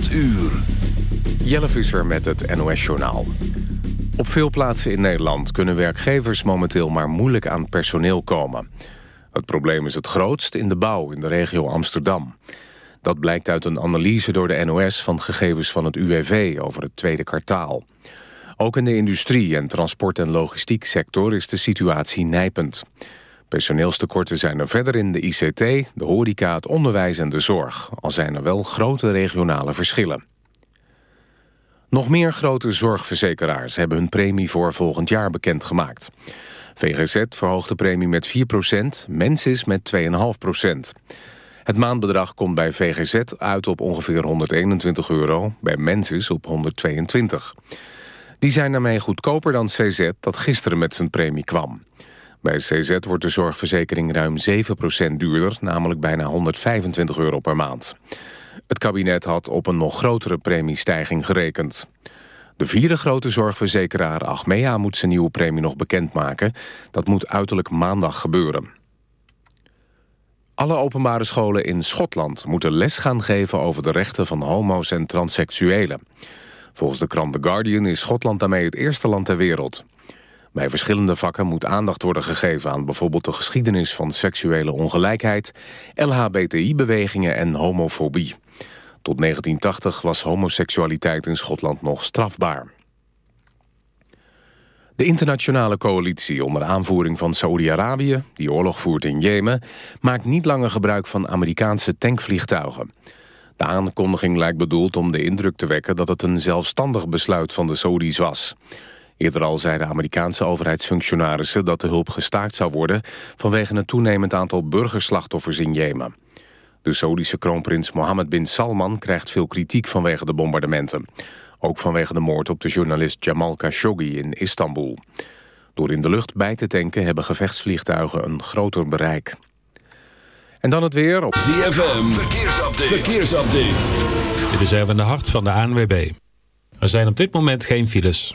8 uur. Jelle Visser met het NOS-journaal. Op veel plaatsen in Nederland kunnen werkgevers momenteel maar moeilijk aan personeel komen. Het probleem is het grootst in de bouw in de regio Amsterdam. Dat blijkt uit een analyse door de NOS van gegevens van het UWV over het tweede kwartaal. Ook in de industrie en transport- en logistiek sector is de situatie nijpend. Personeelstekorten zijn er verder in de ICT, de horeca, het onderwijs en de zorg. Al zijn er wel grote regionale verschillen. Nog meer grote zorgverzekeraars hebben hun premie voor volgend jaar bekendgemaakt. VGZ verhoogt de premie met 4% Mensis met 2,5% Het maandbedrag komt bij VGZ uit op ongeveer 121 euro, bij Mensis op 122. Die zijn daarmee goedkoper dan CZ dat gisteren met zijn premie kwam. Bij CZ wordt de zorgverzekering ruim 7% duurder, namelijk bijna 125 euro per maand. Het kabinet had op een nog grotere premiestijging gerekend. De vierde grote zorgverzekeraar Achmea moet zijn nieuwe premie nog bekendmaken. Dat moet uiterlijk maandag gebeuren. Alle openbare scholen in Schotland moeten les gaan geven over de rechten van homo's en transseksuelen. Volgens de krant The Guardian is Schotland daarmee het eerste land ter wereld. Bij verschillende vakken moet aandacht worden gegeven aan bijvoorbeeld de geschiedenis van seksuele ongelijkheid, LHBTI-bewegingen en homofobie. Tot 1980 was homoseksualiteit in Schotland nog strafbaar. De internationale coalitie onder aanvoering van Saoedi-Arabië... die oorlog voert in Jemen... maakt niet langer gebruik van Amerikaanse tankvliegtuigen. De aankondiging lijkt bedoeld om de indruk te wekken... dat het een zelfstandig besluit van de Saoedi's was. Eerder al zeiden Amerikaanse overheidsfunctionarissen... dat de hulp gestaakt zou worden... vanwege een toenemend aantal burgerslachtoffers in Jemen. De Saoedische kroonprins Mohammed bin Salman krijgt veel kritiek vanwege de bombardementen. Ook vanwege de moord op de journalist Jamal Khashoggi in Istanbul. Door in de lucht bij te tanken hebben gevechtsvliegtuigen een groter bereik. En dan het weer op ZFM, verkeersupdate. verkeersupdate. Dit is even de hart van de ANWB. Er zijn op dit moment geen files.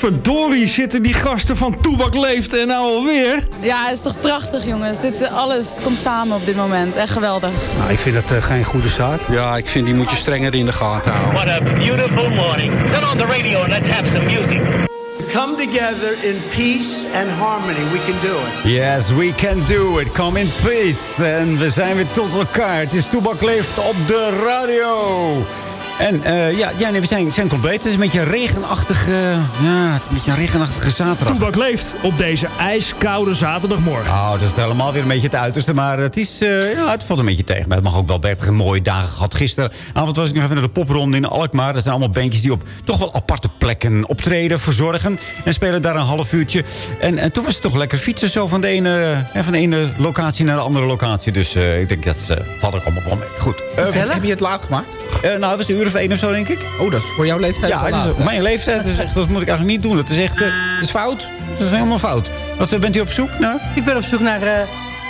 Potverdorie zitten die gasten van Toebak Leeft en nou alweer. Ja, het is toch prachtig jongens. Dit, eh, alles komt samen op dit moment. Echt geweldig. Nou, ik vind dat uh, geen goede zaak. Ja, ik vind die moet je strenger in de gaten houden. What a beautiful morning. Turn on the radio and let's have some music. Come together in peace and harmony. We can do it. Yes, we can do it. Come in peace. En we zijn weer tot elkaar. Het is Toebak Leeft op de radio. En uh, ja, ja nee, we zijn, zijn compleet. Het is een beetje een regenachtige, ja, het is een beetje een regenachtige zaterdag. Toebak leeft op deze ijskoude zaterdagmorgen. Nou, dat is helemaal weer een beetje het uiterste. Maar het, is, uh, ja, het valt een beetje tegen. Maar het mag ook wel. We mooie dagen gehad. Gisteravond was ik nog even naar de popronde in Alkmaar. Dat zijn allemaal bandjes die op toch wel aparte plek een optreden verzorgen. En spelen daar een half uurtje. En, en toen was het toch lekker fietsen zo van de ene, eh, van de ene locatie naar de andere locatie. Dus eh, ik denk dat uh, valt ook allemaal wel mee. Goed. Eh, Heb je het laat gemaakt? eh, nou, het was een uur of één of zo, denk ik. Oh, dat is voor jouw leeftijd Ja, wel is mijn leeftijd. Dus echt, dat moet ik eigenlijk niet doen. Dat is echt eh, dat is fout. Dat is helemaal fout. Wat eh, bent u op zoek naar? Ik ben op zoek naar eh,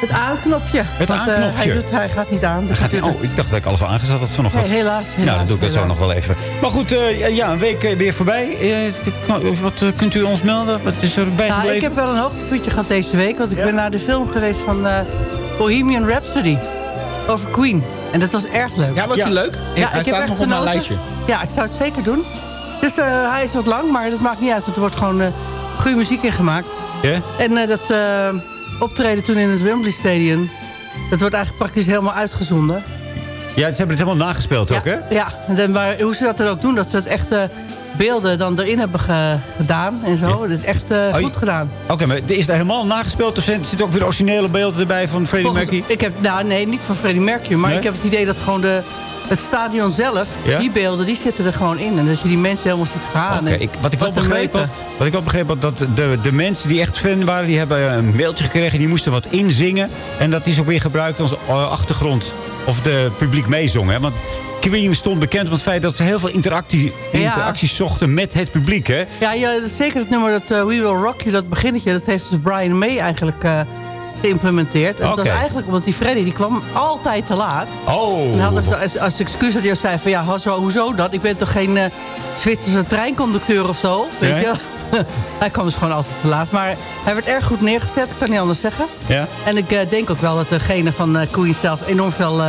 het aanknopje. Het Want, aanknopje? hij, doet, hij gaat niet aan. Dus Gaat het- hij- oh, ik dacht dat ik alles al aangezet had vanochtend. Nee, helaas, Nou, dan helaas, doe ik dat zo helaas. nog wel even. Maar goed, eh, ja, een week weer voorbij. Eh, wat kunt u ons melden? Wat is er Nou, bijgebleven? ik heb wel een hoogtepuntje gehad deze week. Want ik ben naar de film geweest van eh, Bohemian Rhapsody. Over Queen. En dat was erg leuk. Ja, was die leuk? Ja, Hij ik heb staat echt nog op mijn lijstje. Ja, ik zou het zeker doen. Dus eh, hij is wat lang, maar dat maakt niet uit. Want er wordt gewoon eh, goede muziek in gemaakt. Ja? En eh, dat eh, optreden toen in het Wembley Stadium... dat wordt eigenlijk praktisch helemaal uitgezonden. Ja, ze hebben het helemaal nagespeeld ook, hè? Ja, en dan, maar hoe ze dat dan ook doen, dat ze het echte beelden dan erin hebben ge- gedaan en zo. Dat is echt eh, Oh, goed gedaan. Oké, maar is dat helemaal nagespeeld? Of zitten ook weer originele beelden erbij van Freddie Volgens- Mercury? Ik heb, nou nee, niet van Freddie Mercury, maar Nee? ik heb het idee dat gewoon de, het stadion zelf, Ja? die beelden, die zitten er gewoon in. En dat je die mensen helemaal ziet gaan. Oké, en ik, wat ik wel begreep had, wat ik wel begreep had, dat de, de mensen die echt fan waren, die hebben een mailtje gekregen, die moesten wat inzingen. En dat is ook weer gebruikt als eh, achtergrond. Of de publiek meezong, hè? Want Queen stond bekend om het feit dat ze heel veel interactie, Ja. interacties zochten met het publiek, hè? Ja, ja, dat zeker het nummer dat eh, We Will Rock You, dat beginnetje, dat heeft dus Brian May eigenlijk eh, geïmplementeerd. En het Oké. was eigenlijk, want die Freddy die kwam altijd te laat. Oh. En had ik als, als excuus dat hij zei van ja, hoezo, hoezo dat? Ik ben toch geen eh, Zwitserse treinconducteur of zo? Weet Nee? je? hij kwam dus gewoon altijd te laat. Maar hij werd erg goed neergezet, kan niet anders zeggen. Ja? En ik denk ook wel dat degene van Queen zelf enorm veel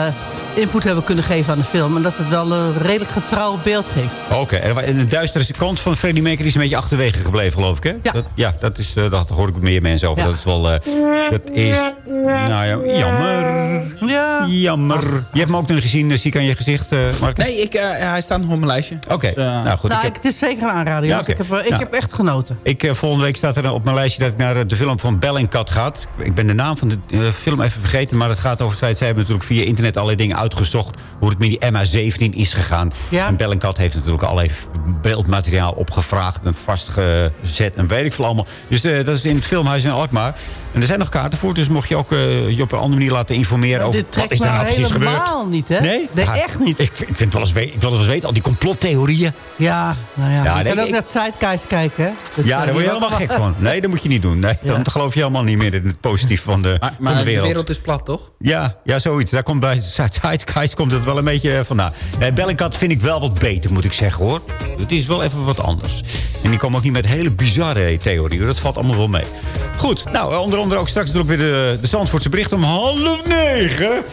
input hebben kunnen geven aan de film. En dat het wel een redelijk getrouw beeld geeft. Oké, en de duistere kant van Freddie Mercury is een beetje achterwege gebleven, geloof ik, hè? Ja. Dat, ja, dat, is, eh, dat hoor ik meer mensen over. Ja. Dat is wel... eh, dat is... Nou ja, jammer. Ja. Jammer. Je hebt me ook nog gezien, eh, ziek aan je gezicht, eh Marcus? Nee, ik, eh, hij staat nog op mijn lijstje. Oké, Dus, nou goed. nou, ik heb... ik, het is zeker een aanrader. Ja. Ik, heb, ik Nou. heb echt genoten. Ik, volgende week staat er op mijn lijstje dat ik naar de film van Bellingcat ga. Ik ben de naam van de film even vergeten. Maar het gaat over het feit... zij hebben natuurlijk via internet allerlei dingen uitgezocht... hoe het met die MH17 is gegaan. Ja. En Bellingcat heeft natuurlijk allerlei beeldmateriaal opgevraagd... en vastgezet en weet ik veel allemaal. Dus eh, dat is in het filmhuis in Alkmaar. En er zijn nog kaarten voor. Dus mocht je ook eh, je op een andere manier laten informeren... over wat is daar nou precies gebeurd. helemaal niet, hè? Nee? Nee, Ja, echt niet. Ik, vind- ik vind wel eens, ik wil wel eens weten, al die complottheorieën. Ja, nou ja. Ja, je nee, kan ook ik- naar het kijken, hè? Dat, Ja, daar word je helemaal gek van. Nee, dat moet je niet doen. Nee, dan Ja. geloof je helemaal niet meer in het positieve van de, maar van maar de wereld. de wereld is plat, toch? Ja, ja, zoiets. Daar komt bij Zeitgeist komt het wel een beetje eh, vandaan. Eh, Bellingcat vind ik wel wat beter, moet ik zeggen, hoor. Het is wel even wat anders. En die komen ook niet met hele bizarre theorieën. Dat valt allemaal wel mee. Goed, nou, eh, onder andere ook straks natuurlijk weer de, de Zandvoortse bericht om half negen.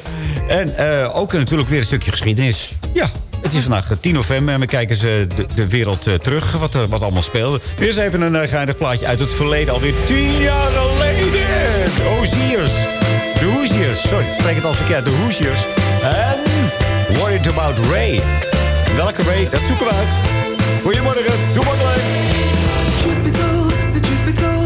En eh, ook natuurlijk weer een stukje geschiedenis. Ja, het is vandaag eh, 10 november en we kijken ze de, de wereld eh, terug. Wat, er- wat allemaal speelde. Eerst even een uh, geinig plaatje uit het verleden. Alweer 10 jaar geleden. De Hoosiers. De Hoosiers. Sorry, ik spreek het al verkeerd. De Hoosiers. En Worried About Ray. Welke Ray? Dat zoeken we uit. Goedemorgen. Doe maar told,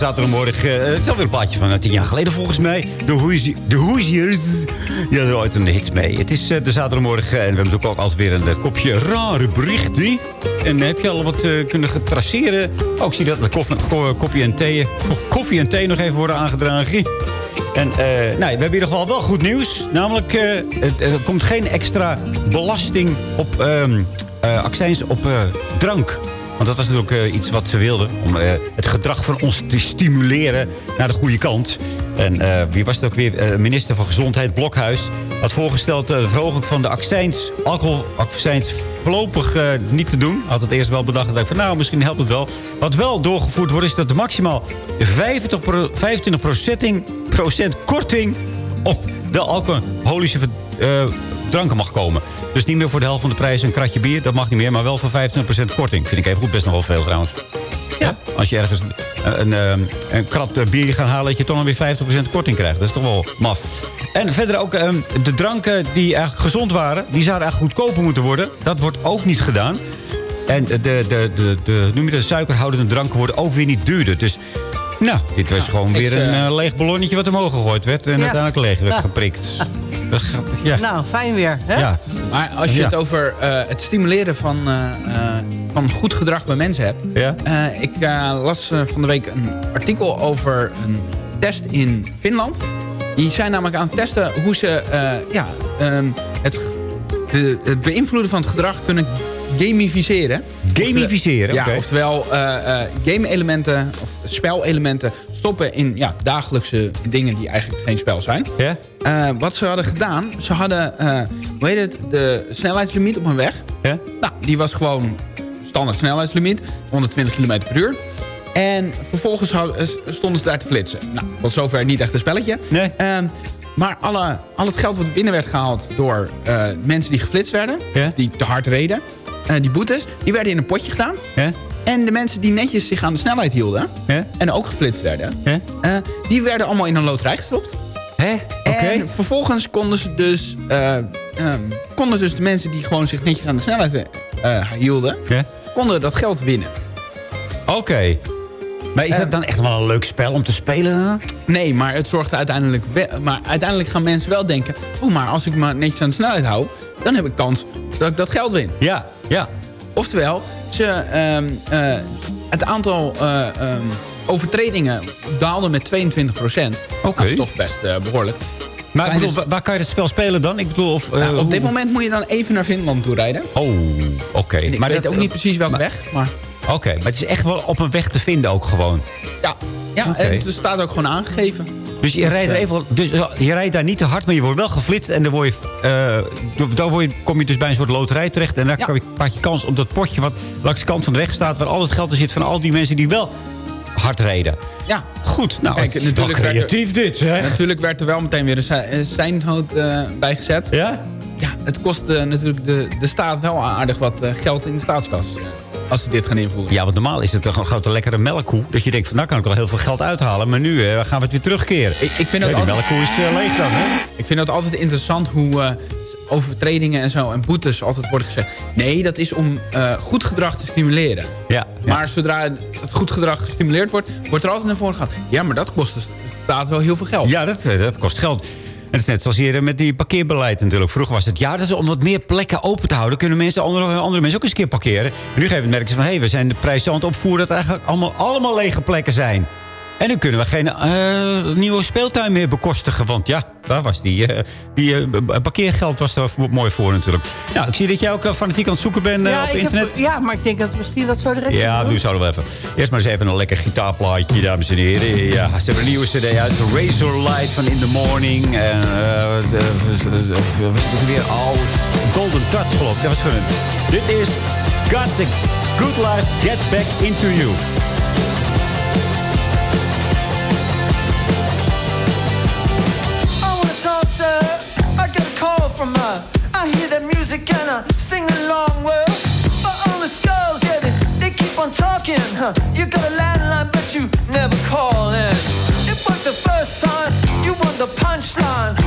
zaterdagmorgen. Uh, het is alweer een plaatje van uh, tien jaar geleden volgens mij. De, Hoosiers. De Hoosiers. Ja, er ooit een hits mee. Het is uh, de zaterdagmorgen en we hebben natuurlijk ook altijd weer een kopje rare berichten. En heb je al wat kunnen getraceren? Oh, ik zie dat de en thee, koffie en thee nog even worden aangedragen. En uh, we hebben hier nog wel, wel goed nieuws. Namelijk, er komt geen extra belasting op um, accijns op drank. Want dat was natuurlijk iets wat ze wilden. Om het gedrag van ons te stimuleren naar de goede kant. En wie was het ook weer? minister van Gezondheid, Blokhuis, had voorgesteld de verhoging van de accijns, alcoholaccijns voorlopig niet te doen. Had het eerst wel bedacht. Dat ik van nou, misschien helpt het wel. Wat wel doorgevoerd wordt, is dat maximaal 50 pro, 25 procent korting op de alcoholische uh, dranken mag komen. Dus niet meer voor de helft van de prijs een kratje bier. Dat mag niet meer, maar wel voor 25% korting. Vind ik even goed, best nog wel veel trouwens. Ja. Als je ergens een, een, een krat bier gaat halen... dat je toch nog weer 50% korting krijgt. Dat is toch wel maf. En verder ook um, de dranken die eigenlijk gezond waren... die zouden eigenlijk goedkoper moeten worden. Dat wordt ook niet gedaan. En de, de, de, de, noem je suikerhoudende dranken worden ook weer niet duurder. Dus nou, dit was gewoon weer een uh, leeg ballonnetje wat omhoog gegooid werd. En ja. uiteindelijk leeg werd ja. geprikt. Ja. Nou, fijn weer. Hè? Ja. Maar als je het over uh, het stimuleren van, uh, van goed gedrag bij mensen hebt. Ja? ik las van de week een artikel over een test in Finland. Die zijn namelijk aan het testen hoe ze ja, um, het, de, het beïnvloeden van het gedrag kunnen gamificeren. Gamificeren, Ja, oftewel uh, uh, game-elementen of spelelementen stoppen in ja, dagelijkse dingen die eigenlijk geen spel zijn. Ja? Uh, wat ze hadden gedaan, ze hadden, hoe heet het, de snelheidslimiet op een weg. Ja? Nou, die was gewoon standaard snelheidslimiet, 120 km per uur. En vervolgens stonden ze daar te flitsen. Nou, tot zover niet echt een spelletje. Nee. Ehm, maar alle, al het geld wat binnen werd gehaald door uh, mensen die geflitst werden... Ja? die te hard reden, uh, die boetes... die werden in een potje gedaan. Ja? En de mensen die netjes zich aan de snelheid hielden... Ja? en ook geflitst werden... Uh, die werden allemaal in een loterij gestopt. Hè? En vervolgens konden ze dus... Um, konden dus de mensen die gewoon zich netjes aan de snelheid hielden... Ja? konden dat geld winnen. Oké. Okay. Maar is dat dan echt wel een leuk spel om te spelen? Nee, maar het zorgt uiteindelijk... Maar uiteindelijk gaan mensen wel denken... Oh, maar als ik me netjes aan de snelheid hou... dan heb ik kans dat ik dat geld win. Ja, ja. Oftewel, ze, um, uh, het aantal uh, um, overtredingen daalde met 22 procent. Oké. Dat is toch best uh, behoorlijk. Maar ik bedoel, dus... waar kan je het spel spelen dan? Ik bedoel, of, nou, op hoe... dit moment moet je dan even naar Finland toe rijden. Oh, oké. Okay. Ik maar weet dat, ook niet precies welke maar, weg, maar... Oké, okay, maar het is echt wel op een weg te vinden ook gewoon. Ja, ja okay. en het staat ook gewoon aangegeven. Dus je, rijdt, er even, dus je rijdt daar niet te hard, maar je wordt wel geflitst. En dan, word je, uh, dan word je, kom je dus bij een soort loterij terecht. En dan ja. maak je kans op dat potje wat langs de kant van de weg staat... waar al het geld er zit van al die mensen die wel hard reden. Ja. Goed, nou, Kijk, natuurlijk creatief er, dit, hè? Natuurlijk werd er wel meteen weer een seinhout uh, bij gezet. Ja? Ja, het kost uh, natuurlijk de, de staat wel aardig wat uh, geld in de staatskas als ze dit gaan invoeren. Ja, want normaal is het toch een grote lekkere melkkoe. Dat je denkt, van, nou kan ik wel heel veel geld uithalen. Maar nu uh, gaan we het weer terugkeren. Ik, ik vind dat ja, die altijd, melkkoe is uh, leeg dan, hè? Ik vind het altijd interessant hoe uh, overtredingen en zo en boetes altijd worden gezegd. Nee, dat is om goed gedrag te stimuleren. Ja, ja. Maar zodra het goed gedrag gestimuleerd wordt, wordt er altijd naar voren gegaan. Ja, maar dat kost de staat wel heel veel geld. Ja, dat, dat kost geld. Het is net zoals hier met die parkeerbeleid natuurlijk. Vroeger was het, ja, dat is om wat meer plekken open te houden. Kunnen mensen, andere, andere mensen ook eens een keer parkeren. En nu geven we merken ze van, hé, hey, we zijn de prijs aan het opvoeren... dat het eigenlijk allemaal, allemaal lege plekken zijn. En dan kunnen we geen uh, nieuwe speeltuin meer bekostigen. Want ja, daar was die, uh, die uh, parkeergeld was er mooi voor natuurlijk. Nou, ik zie dat jij ook fanatiek aan het zoeken bent ja, op internet. Heb, ja, maar ik denk dat misschien dat zo direct Ja, nu zouden we even. Eerst maar eens even een lekker gitaarplaatje, dames en heren. Ja, ze hebben een nieuwe cd uit. The Razor Light van In The Morning. En was het weer al Golden Touch geloof ik. Dat was gewoon. Dit is Got the Good Life Get Back Into You. From her. I hear the music and I sing along. Well, but all the skulls, yeah, they, they keep on talking. Huh? You got a landline, but you never call in. It worked the first time, you want the punchline.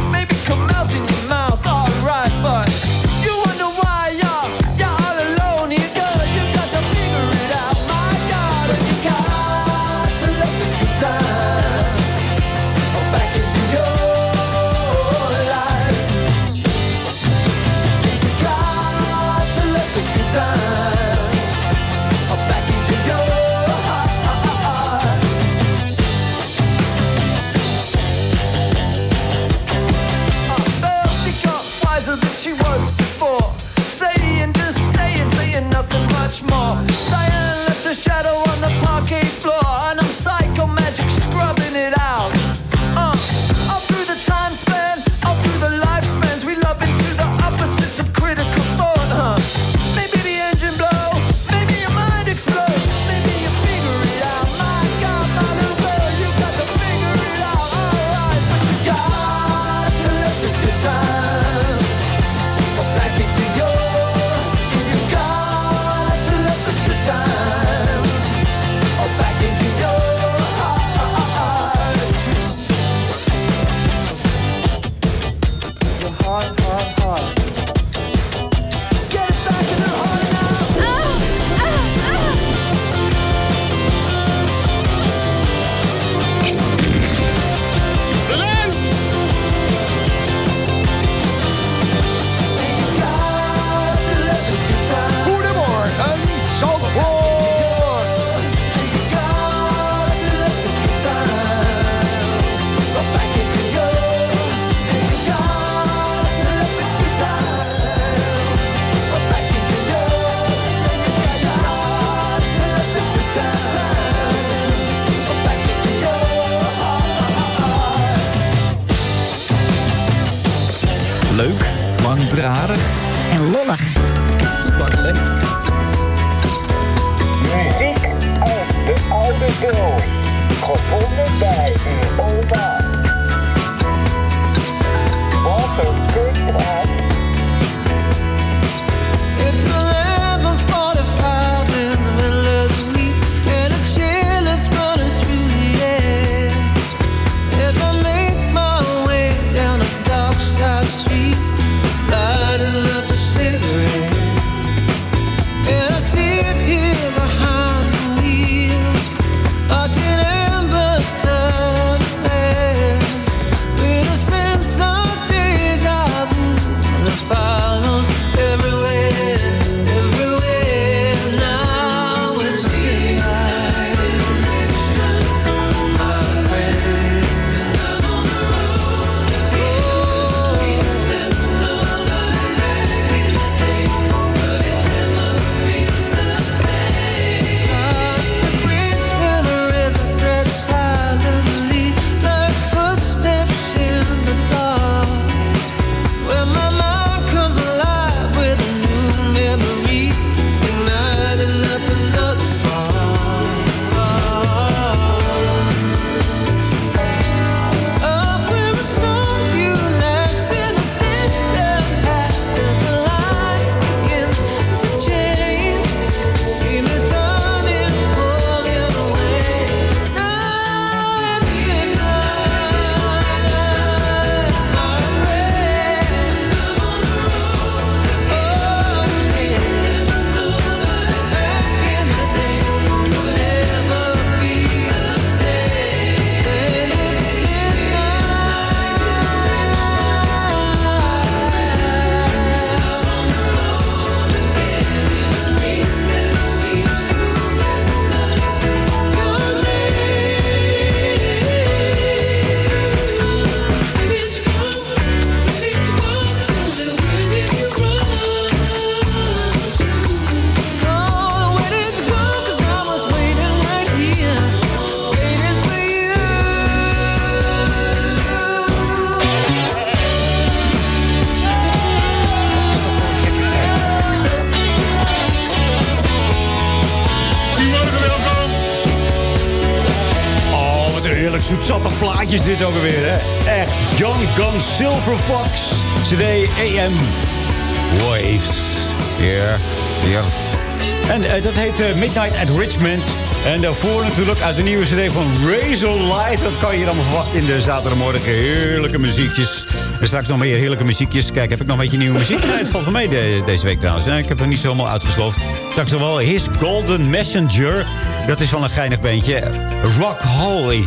AM Waves. Ja, ja. En eh, dat heet eh, Midnight at Richmond. En daarvoor natuurlijk uit de nieuwe CD van Razor Light. Dat kan je allemaal verwachten in de zaterdagmorgen. Heerlijke muziekjes. En straks nog meer heerlijke muziekjes. Kijk, heb ik nog een beetje nieuwe muziek? Nee, het valt van mij de- deze week trouwens. Nee, ik heb er niet zo helemaal uitgesloofd. Straks nog wel His Golden Messenger. Dat is wel een geinig beentje. Rock Holy.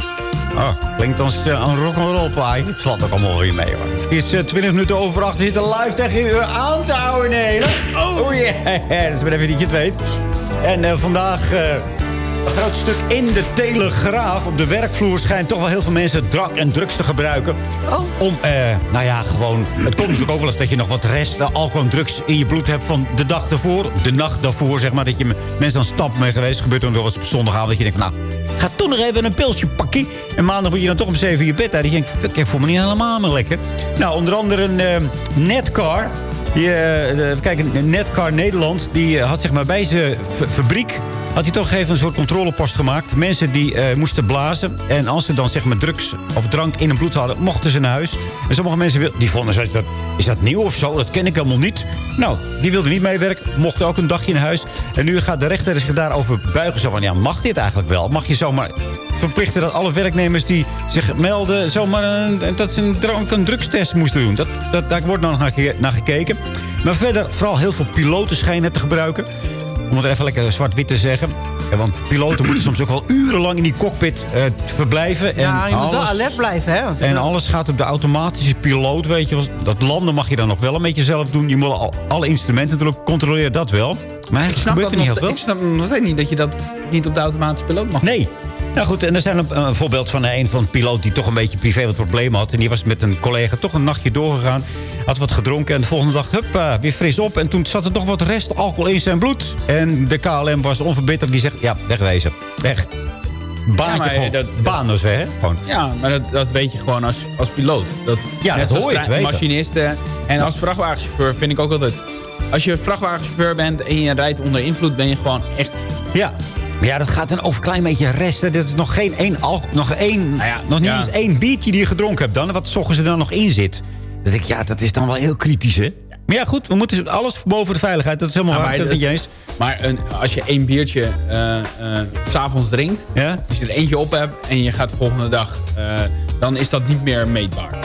Oh, klinkt als uh, een rock'n'roll plaai. Het valt ook allemaal weer mee hoor. Het is eh, 20 minuten over 8. We zitten live tegen u aan te houden, nee. Oh yeah, dat is maar even dat je het weet. En eh, vandaag... eh, groot stuk in de Telegraaf. Op de werkvloer schijnt toch wel heel veel mensen drank en drugs te gebruiken. Om, eh, nou ja, gewoon... Het komt natuurlijk ook wel eens dat je nog wat resten alcohol en drugs in je bloed hebt van de dag daarvoor. De nacht daarvoor, zeg maar. Dat je mensen aan stap mee geweest. Gebeurt dan wel eens op zondagavond. Dat je denkt van, nou, ga toen nog even een pilsje pakken. En maandag moet je dan toch om 7 uur je bed uit. Dat je denkt, ik voel me niet helemaal meer lekker. Nou, onder andere een eh, Netcar. Die, eh, eh, kijk, een Netcar Nederland. Die eh, had zeg maar bij zijn fabriek had hij toch even een soort controlepost gemaakt. Mensen die eh, moesten blazen. En als ze dan zeg maar drugs of drank in hun bloed hadden, mochten ze naar huis. En sommige mensen die vonden, ze dat, is dat nieuw of zo? Dat ken ik helemaal niet. Nou, die wilden niet meewerken. Mochten ook een dagje naar huis. En nu gaat de rechter zich daarover buigen. Zo van, ja, mag dit eigenlijk wel? Mag je zomaar verplichten dat alle werknemers die zich melden... zomaar een, dat ze een drank- een drugstest moesten doen? Dat, dat, daar wordt nog naar, ge- naar gekeken. Maar verder vooral heel veel piloten schijnen te gebruiken om het even lekker zwart-wit te zeggen. Ja, want piloten moeten soms ook wel urenlang in die cockpit eh, verblijven. En Ja, je moet wel alles- alert blijven, hè? Want- en alles gaat op de automatische piloot, weet je. Dat landen mag je dan nog wel een beetje zelf doen. Je moet al, alle instrumenten natuurlijk controleren, dat wel. Maar Ik eigenlijk snap, gebeurt dat er niet heel veel. ik snap nog steeds niet dat je dat niet op de automatische piloot mag. Nee. Nou goed, en er zijn een, een voorbeeld van een van een piloot die toch een beetje privé wat problemen had. En die was met een collega toch een nachtje doorgegaan. Had wat gedronken en de volgende dag, hup, weer fris op. En toen zat er toch wat rest alcohol in zijn bloed. En de KLM was onverbitterd. Die zegt, ja, wegwezen. Weg. baantje maar gewoon dat- baan dus hè? Gewoon. Ja, maar dat, dat weet je gewoon als, als piloot. Dat, Ja, dat hoor je. Machinisten. En als vrachtwagenchauffeur vind ik ook altijd... Als je vrachtwagenchauffeur bent en je rijdt onder invloed... ben je gewoon echt... Ja. Maar ja, dat gaat dan over een klein beetje resten. Dit is nog geen één alcohol, nog één, nog niet ja. eens één biertje die je gedronken hebt dan. Wat zochten ze dan nog in zit. Denk ik, ja, dat is dan wel heel kritisch, hè? Maar ja, goed, we moeten alles boven de veiligheid. Dat is helemaal Ja, waar, maar dat eens. Maar een, als je één biertje eh, s s'avonds drinkt... als je er eentje op hebt en je gaat de volgende dag... eh, dan is dat niet meer meetbaar.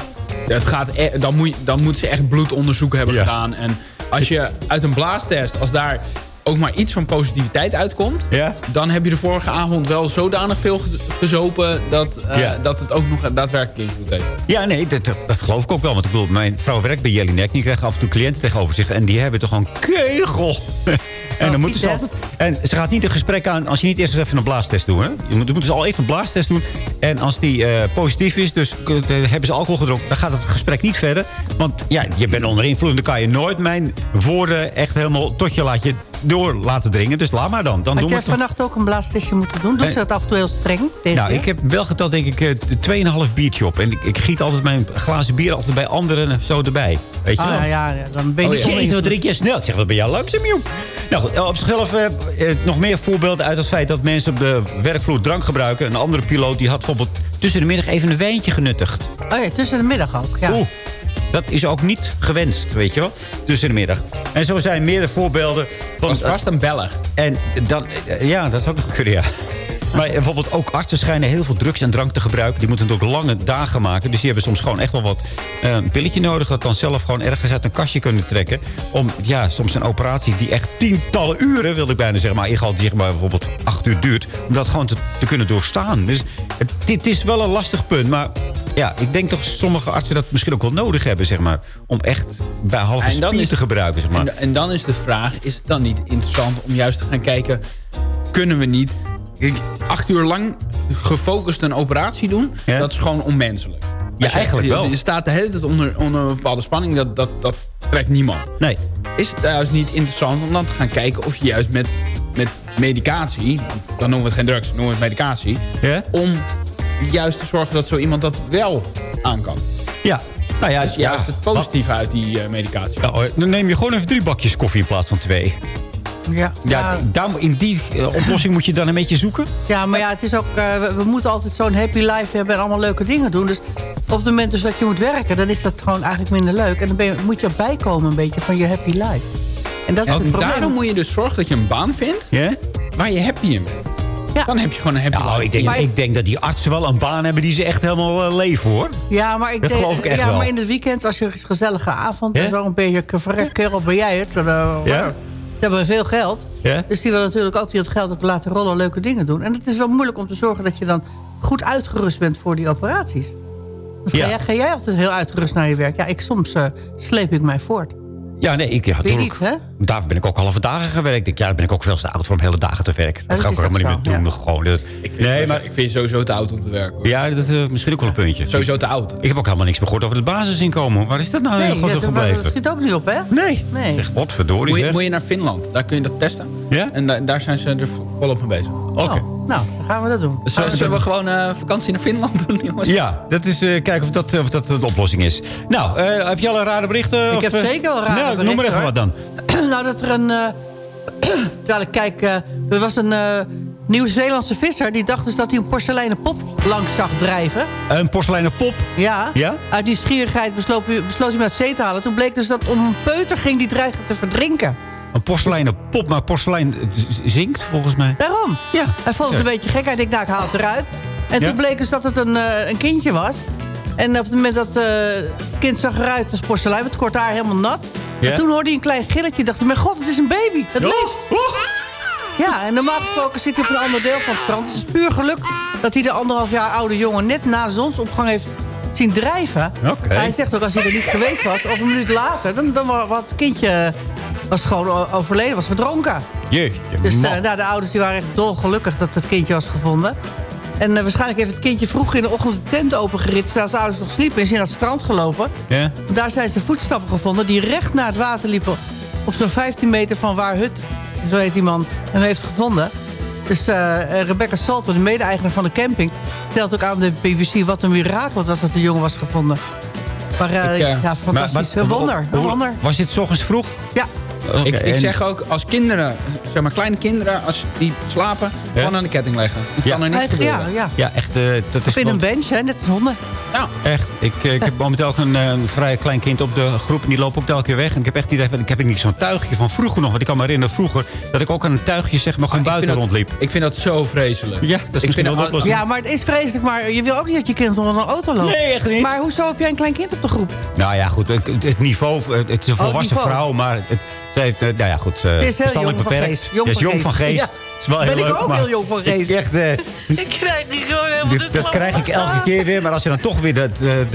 Het gaat e- dan, moet je, dan moeten ze echt bloedonderzoek hebben gedaan. En als je uit een blaastest, als daar ook maar iets van positiviteit uitkomt... dan heb je de vorige avond wel zodanig veel ge- gezopen... dat, eh, Ja. dat het ook nog daadwerkelijk invloed heeft. Ja, nee, dat, dat geloof ik ook wel. Want ik bedoel, mijn vrouw werkt bij Jellinek. Die krijgt af en toe cliënten tegenover zich. En die hebben toch gewoon kegel. en dan moeten ze altijd... En ze gaat niet een gesprek aan als je niet eerst eens even een blaastest doet. Hè? Je moet, dan moeten ze al even een blaastest doen. En als die eh, positief is, dus hebben ze alcohol gedronken... dan gaat het gesprek niet verder. Want ja, je bent onder invloed. en Dan kan je nooit mijn woorden echt helemaal tot je laat je door laten dringen. Dus laat maar dan. Dan Had doen jij vannacht ook een blaastestje moeten doen? Doen Eh, ze dat af en toe heel streng? tegen Nou, je? ik heb wel geteld denk ik eh, 2,5 biertje op. En ik, ik giet altijd mijn glazen bier altijd bij anderen zo erbij. Weet je Ah, wel? ja, ja, dan ben je Oh, ja. Jezus, wat drink je snel? Ik zeg, wat ben jij langzaam, joh. Nou goed, op zichzelf eh, eh, nog meer voorbeelden uit het feit... dat mensen op de werkvloer drank gebruiken. Een andere piloot die had bijvoorbeeld tussen de middag even een wijntje genuttigd. Oh ja, tussen de middag ook, ja. Oeh, dat is ook niet gewenst, weet je wel. Tussen de middag. En zo zijn meerdere voorbeelden. Van, Was vast een Belg. En dan, ja, dat is ook nog kunnen, ja. Maar bijvoorbeeld ook artsen schijnen heel veel drugs en drank te gebruiken. Die moeten ook lange dagen maken. Dus die hebben soms gewoon echt wel wat eh, een pilletje nodig. Dat dan zelf gewoon ergens uit een kastje kunnen trekken. Om ja, soms een operatie die echt tientallen uren, wil ik bijna zeggen. Maar ingehaald die zeg maar bijvoorbeeld acht uur duurt. Om dat gewoon te, te kunnen doorstaan. Dus het, dit is wel een lastig punt. Maar ja, ik denk toch sommige artsen dat misschien ook wel nodig hebben, zeg maar. Om echt bij halve En spier is- te gebruiken, zeg maar. En, en dan is de vraag, is het dan niet interessant om juist te gaan kijken... kunnen we niet kijk, acht uur lang gefocust een operatie doen? Dat is gewoon onmenselijk. Ja, je- eigenlijk wel. Je staat de hele tijd onder, onder een bepaalde spanning. Dat, dat, dat trekt niemand. Nee. Is het juist niet interessant om dan te gaan kijken... of je juist met, met medicatie... dan noemen we het geen drugs, noemen we het medicatie... om juist te zorgen dat zo iemand dat wel aan kan. Ja. Nou ja, Dus juist het positieve uit die eh, medicatie. Nou, dan neem je gewoon even drie bakjes koffie in plaats van twee. Ja, Ja, daar, in die eh, oplossing moet je dan een beetje zoeken. Ja, maar ja, het is ook, eh, we, we moeten altijd zo'n happy life hebben en allemaal leuke dingen doen. Dus op het moment dus dat je moet werken, dan is dat gewoon eigenlijk minder leuk. En dan ben je, moet je bijkomen een beetje van je happy life. En dat is het En probleem. daarom moet je dus zorgen dat je een baan vindt Ja? waar je happy in bent. Dan heb je gewoon een happy Nou, life. ik denk, ik denk dat die artsen wel een baan hebben die ze echt helemaal eh, leven, hoor. Ja, maar ik Dat denk- geloof ik echt ja, wel. maar in het weekend, als je een gezellige avond... En zo een beetje kerel ben jij het. eh, Ja? Ze hebben veel geld. Ja? Dus die willen natuurlijk ook die dat geld ook laten rollen... leuke dingen doen. En het is wel moeilijk om te zorgen dat je dan goed uitgerust bent voor die operaties. Ja. Ga, jij, ga jij altijd heel uitgerust naar je werk? Ja, ik soms eh, sleep ik mij voort. Ja, nee, ik, ja, natuurlijk. niet, hè? Daar ben ik ook halve dagen gewerkt. Ik ja, dan ben ik ook veel te oud voor om hele dagen te werken. Dat dat ga ik ook helemaal niet meer doen. Gewoon, dat, Ik vind, nee, maar ik vind je sowieso te oud om te werken. Hoor. ja, dat is eh, misschien ook wel een puntje. Sowieso te oud. Ik heb ook helemaal niks meer gehoord over het basisinkomen. Waar is dat nou Nee, nee, dat, dat gebleven? schiet ook niet op, hè? Nee. Nee. Zeg, Moet je, zeg. moet je naar Finland, daar kun je dat testen. Ja? En da- daar zijn ze er vo- volop mee bezig. Oké. Oh, nou, dan gaan we dat doen. Dus, eh, zullen we gewoon eh, vakantie naar Finland doen, jongens? Ja, dat is eh, kijken of dat, of dat de oplossing is. Nou, eh, heb je al een rare berichten? Ik of, heb eh? zeker wel rare nou, Noem maar even wat dan. nou, dat er een... eh, terwijl ik kijk, eh, er was een eh, Nieuw-Zeelandse visser... die dacht dus dat hij een porseleinen pop langs zag drijven. Een porseleinen pop. Ja. Ja? Uit nieuwsgierigheid besloot, hij- besloot hij hem uit zee te halen. Toen bleek dus dat om een peuter ging die dreigde te verdrinken. Een porseleinen pop, maar porselein eh, zinkt volgens mij. Daarom. Ja. Hij vond het een beetje gek. Hij dacht, nou, ik haal het eruit. En Ja. toen bleek dus dat het een, eh, een kindje was. En op het moment dat eh, het kind zag eruit als porselein... met kort haar helemaal nat. Ja. En toen hoorde hij een klein gilletje. dacht hij, mijn god, het is een baby. Het Oh. leeft. Ja, en normaal gesproken zit hij op een ander deel van het strand. Het is puur geluk dat hij de anderhalf jaar oude jongen... net na zonsopgang heeft zien drijven. Hij zegt ook, als hij er niet geweest was... of een minuut later, dan, dan was het kindje was gewoon overleden, was verdronken. Jeetje, Dus eh, nou, de ouders die waren echt dolgelukkig dat het kindje was gevonden. En eh, waarschijnlijk heeft het kindje vroeg in de ochtend de tent opengerit... terwijl zijn ouders nog sliepen en zijn naar het strand gelopen. Ja? Daar zijn ze voetstappen gevonden die recht naar het water liepen... op zo'n 15 meter van waar Hut, zo heet die man, hem heeft gevonden. Dus eh, Rebecca Salter, de mede-eigenaar van de camping... vertelt ook aan de BBC wat een mirakel het was dat de jongen was gevonden. Maar Ik, ja, fantastisch. een wonder, een wonder. Was dit 's ochtends vroeg? Ja. Ik, ik en- zeg ook, als kinderen, zeg maar kleine kinderen, als die slapen, gewoon aan de ketting leggen. Dan Ja. kan er niks gebeuren. ja, ja. Ja, echt. eh, dat is Of in een bench, hè, net als honden. Ja. Echt. Ik, eh, ik heb momenteel ook een, eh, een vrij klein kind op de groep. En die loopt ook elke keer weg. En ik heb echt van, ik heb niet zo'n tuigje van vroeger nog. Want ik kan me herinneren vroeger dat ik ook aan een tuigje zeg maar gewoon Ah, ik buiten dat- rondliep. Ik vind dat zo vreselijk. Ja, dat is ik vind wel. Ja, maar het is vreselijk. Maar je wil ook niet dat je kind onder een auto loopt. Nee, echt niet. Maar hoezo heb jij een klein kind op de groep? Nou ja, goed. Het, het niveau, het is een volwassen niveau. vrouw. Maar het, ze heeft, eh, nou ja, goed. Ze is heel jong beperkt. geest. Jong Ze is jong van geest. geest. Ja. Het is wel Ben heel ik leuk, ook maar heel jong van geest. Ik echt, eh, Ik krijg die gewoon helemaal Dit- dit dat krijg ik elke keer weer. Maar als je dan toch weer de, de,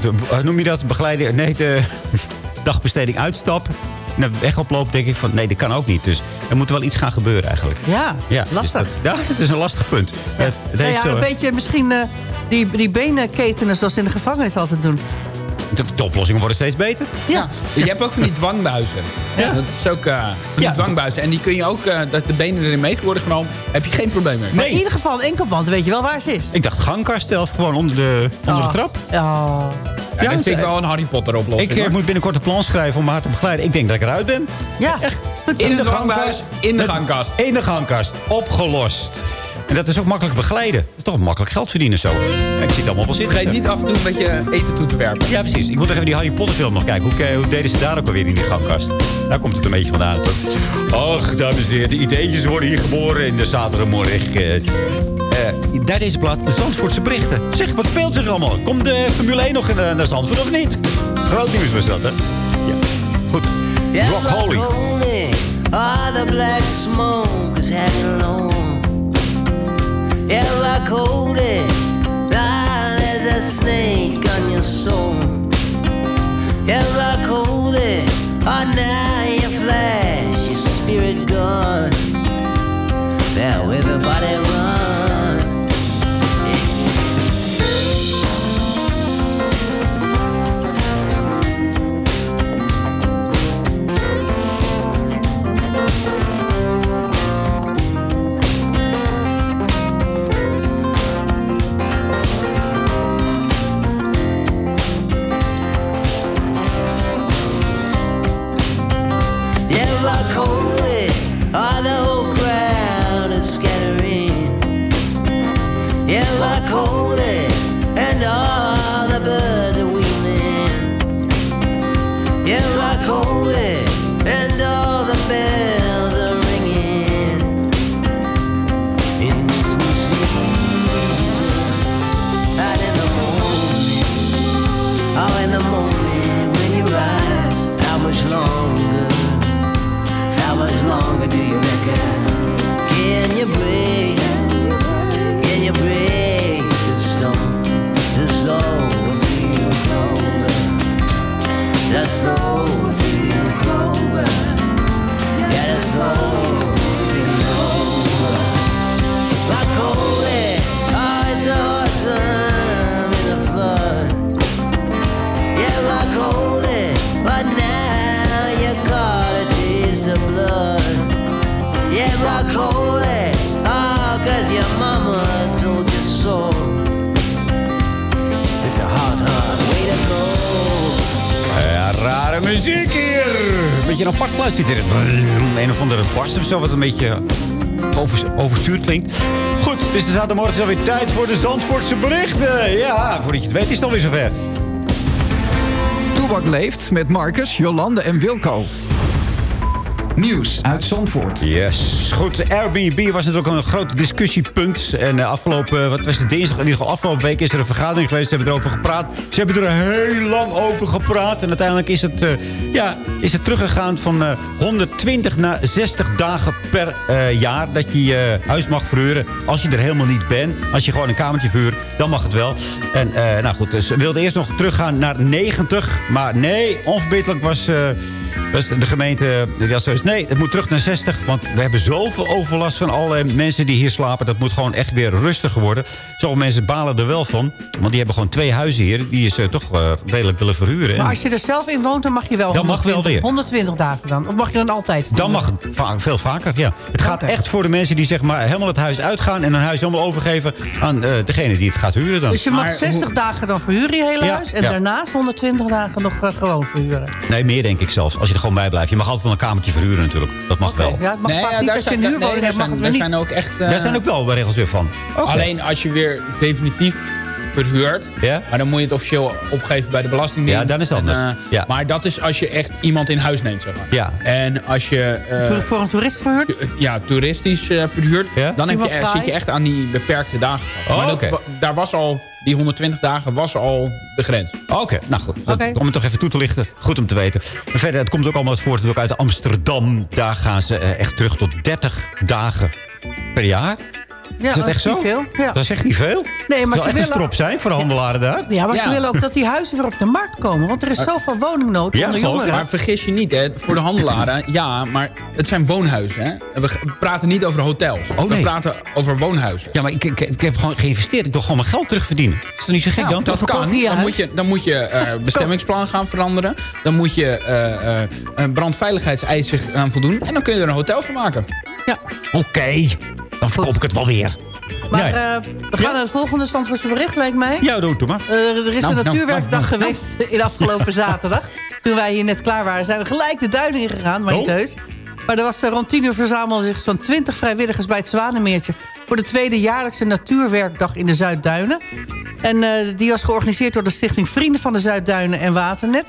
de, noem je dat, begeleiding, nee, de dagbesteding uitstapt, de weg oploopt, denk ik van, nee, dat kan ook niet. Dus er moet wel iets gaan gebeuren eigenlijk. Ja, Ja, dus lastig. dat, ja, dat is een lastig punt. Het, het Nou ja, zo, een beetje misschien eh, die, die benen ketenen zoals ze in de gevangenis altijd doen. De, de oplossingen worden steeds beter. Ja. Je hebt ook van die dwangbuizen. Ja. Dat is ook eh, van die Ja. dwangbuizen. En die kun je ook, eh, dat de benen erin mee worden genomen, heb je geen probleem mee. Maar in ieder geval een enkelband, weet je wel waar ze is. Ik dacht gangkast zelf, gewoon onder de, onder de Oh. trap. Ja. Ja, dat dus, vind ik eh, wel een Harry Potter oplossing. Ik hoor. moet binnenkort een plan schrijven om haar te begeleiden. Ik denk dat ik eruit ben. Ja, zo. in de dwangbuis, in de Met- gangkast. In de gangkast. Opgelost. En dat is ook makkelijk begeleiden. Dat is toch makkelijk geld verdienen zo. Ik zie het allemaal wel zitten. Vergeet niet af en toe een beetje eten toe te werpen. Ja, precies. Ik moet nog even die Harry Potter film nog kijken. Hoe, eh, hoe deden ze daar ook alweer in die gangkast? Daar komt het een beetje vandaan. Toch? Ach, dames en heren. De ideetjes worden hier geboren in de zaterdagmorgen. Eh, daar deze plaat de Zandvoortse berichten. Zeg, wat speelt zich allemaal? Komt de Formule 1 nog in, eh, naar Zandvoort of niet? Groot nieuws was dat, hè? Ja. Goed. Rock Holy. All the black smoke is hanging low. Yeah, rock holy. Ah, there's a snake on your soul. Yeah, rock holy. Oh, now een beetje over, overstuurd klinkt. Goed, dus de zaterdagmorgen is alweer tijd voor de Zandvoortse berichten. Ja, voordat je het weet is het alweer zover. Toebak leeft met Marcus, Jolande en Wilco. Nieuws uit Zandvoort. Yes, goed. Airbnb was natuurlijk een groot discussiepunt. En uh, afgelopen, wat was het, dinsdag, in ieder geval afgelopen week is er een vergadering geweest. Ze hebben erover gepraat. Ze hebben er heel lang over gepraat. En uiteindelijk is het, uh, ja, is het teruggegaan van uh, 120 naar 60 dagen per jaar. Dat je je huis mag verhuren als je er helemaal niet bent. Als je gewoon een kamertje verhuurt, dan mag het wel. En nou goed, dus ze wilden eerst nog teruggaan naar 90. Maar nee, onverbiddelijk was... Dus de gemeente die had zoiets, nee, het moet terug naar 60. Want we hebben zoveel overlast van alle mensen die hier slapen. Dat moet gewoon echt weer rustiger worden. Zoveel mensen balen er wel van. Want die hebben gewoon twee huizen hier. Die ze toch eh, redelijk willen verhuren. Maar En als je er zelf in woont, dan mag je wel Dan mag wel 120 weer. 120 dagen dan. Of mag je dan altijd? dan mag veel vaker, ja. Het gaat echt voor de mensen die zeg maar helemaal het huis uitgaan... en hun huis helemaal overgeven aan eh, degene die het gaat huren dan. Dus je mag 60 dagen dan verhuren je hele Ja, huis. En ja. daarnaast 120 dagen nog eh, gewoon verhuren. Nee, meer denk ik zelfs. Als je er gewoon bij blijft. Je mag altijd wel een kamertje verhuren natuurlijk. Dat mag wel. Ja, het mag Nee, ja, niet daar als je zijn- een nee, huurwoning daar hebt, mag zijn- zijn ook echt... eh, Daar zijn ook wel regels weer van. Oké. Alleen als je weer definitief verhuurt. Ja? Maar dan moet je het officieel opgeven bij de Belastingdienst. Ja, dan is het anders. En, eh, Ja. Maar dat is als je echt iemand in huis neemt, zeg maar. Ja. En als je... eh, Toer- Voor een toerist verhuurd? tu- ja, toeristisch eh, verhuurd, Ja? dan heb je, zit je echt aan die beperkte dagen vast. Oh, maar dat, daar was al, die 120 dagen was al de grens. Oké, nou goed. Dat. Om het toch even toe te lichten. Goed om te weten. En verder, het komt ook allemaal voort ook uit Amsterdam. Daar gaan ze eh, echt terug tot 30 dagen per jaar. Ja, is dat echt zo? niet veel. Ja. Dat is echt niet veel. Nee, maar Het ze echt een willen... strop zijn voor de handelaren daar. Ja, maar ze willen ook dat die huizen weer op de markt komen. Want er is zoveel woningnood Ja, onder jongeren. Maar vergis je niet, hè, voor de handelaren, ja, maar het zijn woonhuizen. Hè? We praten niet over hotels. Oh, nee. We praten over woonhuizen. Ja, maar ik, ik, ik heb gewoon geïnvesteerd. Ik wil gewoon mijn geld terugverdienen. Is dat niet zo gek Ja, dan? dat kan. Dan moet je, dan moet je eh, bestemmingsplan gaan veranderen. Dan moet je eh, eh, een brandveiligheidseisen gaan voldoen. En dan kun je er een hotel van maken. Ja. Oké, dan verkoop ik het wel weer. Maar eh, we gaan naar het volgende Zandvoortse bericht, lijkt mij. Ja, doe het maar. Eh, er is Nou, een nou, natuurwerkdag nou, nou, geweest in afgelopen zaterdag. Toen wij hier net klaar waren, zijn we gelijk de duinen ingegaan, maar niet Oh. heus. Maar er was eh, rond 10 uur verzamelden zich zo'n 20 vrijwilligers bij het Zwanemeertje... voor de tweede jaarlijkse natuurwerkdag in de Zuidduinen. En die was georganiseerd door de stichting Vrienden van de Zuidduinen en Waternet.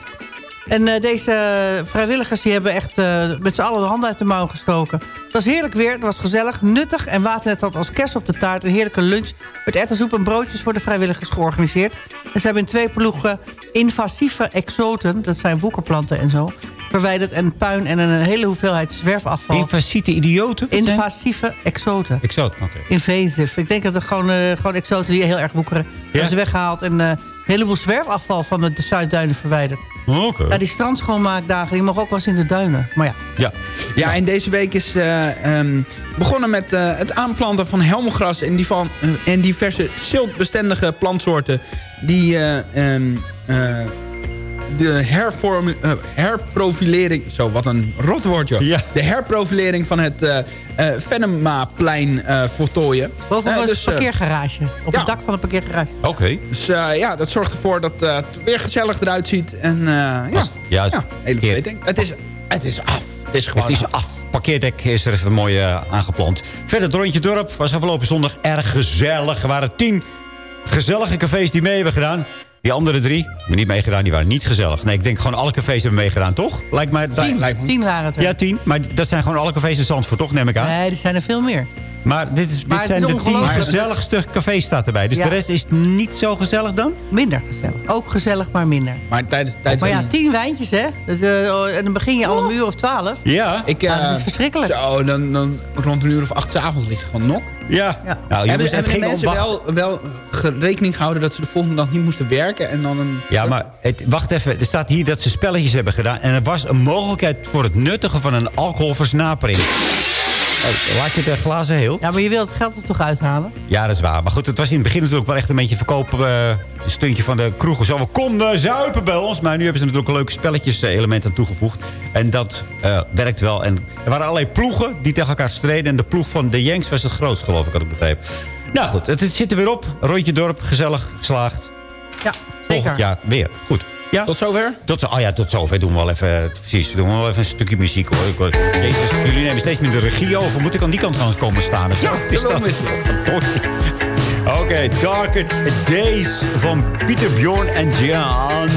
En eh, deze vrijwilligers die hebben echt eh, met z'n allen de handen uit de mouw gestoken. Het was heerlijk weer, het was gezellig, nuttig... en Waternet had als kerst op de taart een heerlijke lunch... met erwtensoep en broodjes voor de vrijwilligers georganiseerd. En ze hebben in twee ploegen invasieve exoten... dat zijn woekerplanten en zo... verwijderd en puin en een hele hoeveelheid zwerfafval. Invasiete idioten? Invasieve exoten. Exoot, oké. Invasive. Ik denk dat er gewoon, eh, gewoon exoten die heel erg woekeren... hebben ze weggehaald en heleboel zwerfafval van de Zuidduinen verwijderd. Oké. Ja, die strandschoonmaakdagen, die mogen ook wel eens in de duinen. Maar ja, Ja. Ja, en deze week is eh, ehm, begonnen met eh, het aanplanten van helmgras... en, die van, eh, en diverse ziltbestendige plantsoorten... die eh, ehm, eh, de hervorm, eh, herprofilering... Zo, wat een rotwoordje. Ja. De herprofilering van het eh eh, Vennemaplein eh voltooien. boven een dus, eh, parkeergarage. Op ja. het dak van een parkeergarage. Oké. dus eh, ja, dat zorgt ervoor dat het weer gezellig eruit ziet. En eh, ja, Ja, ja, hele verbetering. Het is, het is af. Het is gewoon Het is af. Parkeerdek is er even mooi aangeplant. Verder, het rondje dorp was afgelopen zondag erg gezellig. Er waren tien gezellige cafés die mee hebben gedaan. Die andere drie hebben niet meegedaan, die waren niet gezellig. Nee, ik denk gewoon alle cafés hebben meegedaan, toch? Lijkt mij... Tien, lijkt me. Tien waren het er. Ja, tien. Maar dat zijn gewoon alle cafés in Zandvoort, toch? Neem ik aan. Nee, er zijn er veel meer. Maar dit, is, Maar dit zijn is de tien gezelligste cafés staat erbij. Dus Ja. de rest is niet zo gezellig dan? Minder gezellig. Ook gezellig, maar minder. Maar tijdens, tijdens Maar ja, tien wijntjes, hè? Dat, eh, en dan begin je al een uur of twaalf. Ja. Ik, eh, dat is verschrikkelijk. Zo, dan, dan rond een uur of acht 's avonds lig je gewoon nok. Ja. Ja. Nou, hebben het hebben mensen wel, wel rekening gehouden dat ze de volgende dag niet moesten werken? En dan een, Ja, maar het, wacht even. Er staat hier dat ze spelletjes hebben gedaan. En er was een mogelijkheid voor het nuttigen van een alcoholversnapering. Oh, laat je de glazen heel? Ja, maar je wilt het geld er toch uithalen? Ja, dat is waar. Maar goed, het was in het begin natuurlijk wel echt een beetje verkoop... eh, een stuntje van de kroegen. Zo, we konden zuipen bij ons. Maar nu hebben ze natuurlijk een leuke spelletjes eh, element aan toegevoegd. En dat eh, werkt wel. En er waren allerlei ploegen die tegen elkaar streden. En de ploeg van de Yanks was het grootst, geloof ik, had ik begrepen. Nou goed, het, het zit er weer op. Rondje dorp, gezellig, geslaagd. Ja, Volgend zeker. jaar weer. Goed. Ja? Tot zover? Tot, zo, oh ja, tot zover doen we wel even, precies, doen we wel even een stukje muziek hoor. Jezus, jullie nemen steeds meer de regie over. Moet ik aan die kant gaan komen staan? of? Ja, Is dat is. Oké, Darker Days van Pieter Bjorn en Jan.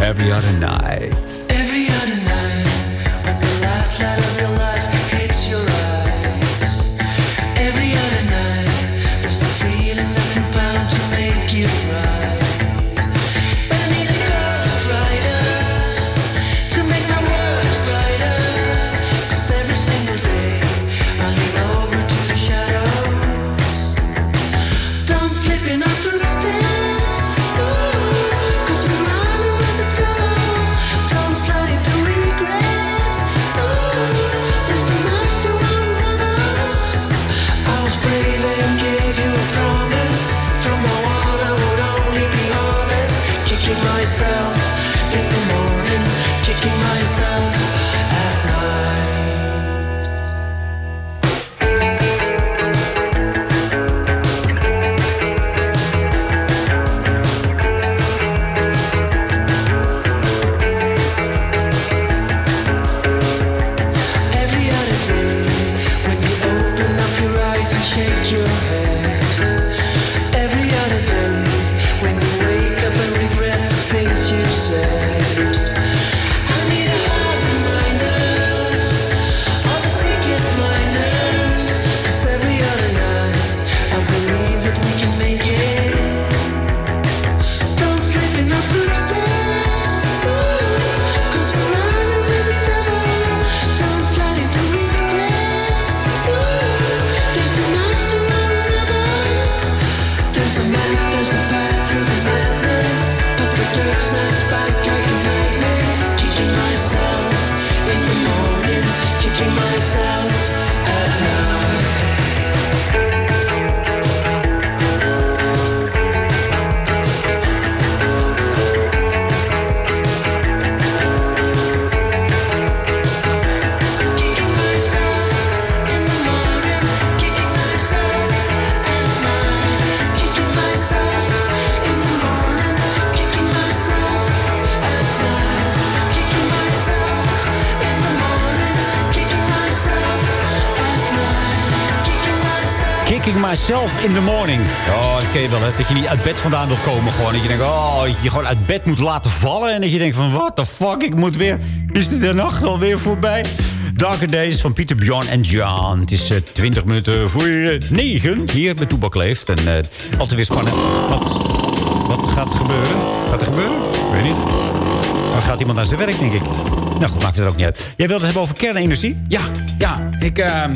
Every other night. Myself in the morning. Oh, dat ken je wel, hè? Dat je niet uit bed vandaan wil komen gewoon. Dat je denkt, oh, je gewoon uit bed moet laten vallen. En dat je denkt van, what the fuck, ik moet weer... Is de nacht alweer voorbij? Darker Days van Pieter, Bjorn en John. Het is eh, 20 minuten voor eh, 9 hier bij Toebak Leeft. En eh, altijd weer spannend. Wat, wat gaat er gebeuren? Gaat er gebeuren? Ik weet niet. Dan gaat iemand naar zijn werk, denk ik. Nou goed, maakt het er ook niet uit. Jij wilde het hebben over kernenergie? Ja, ja. Ik, ehm,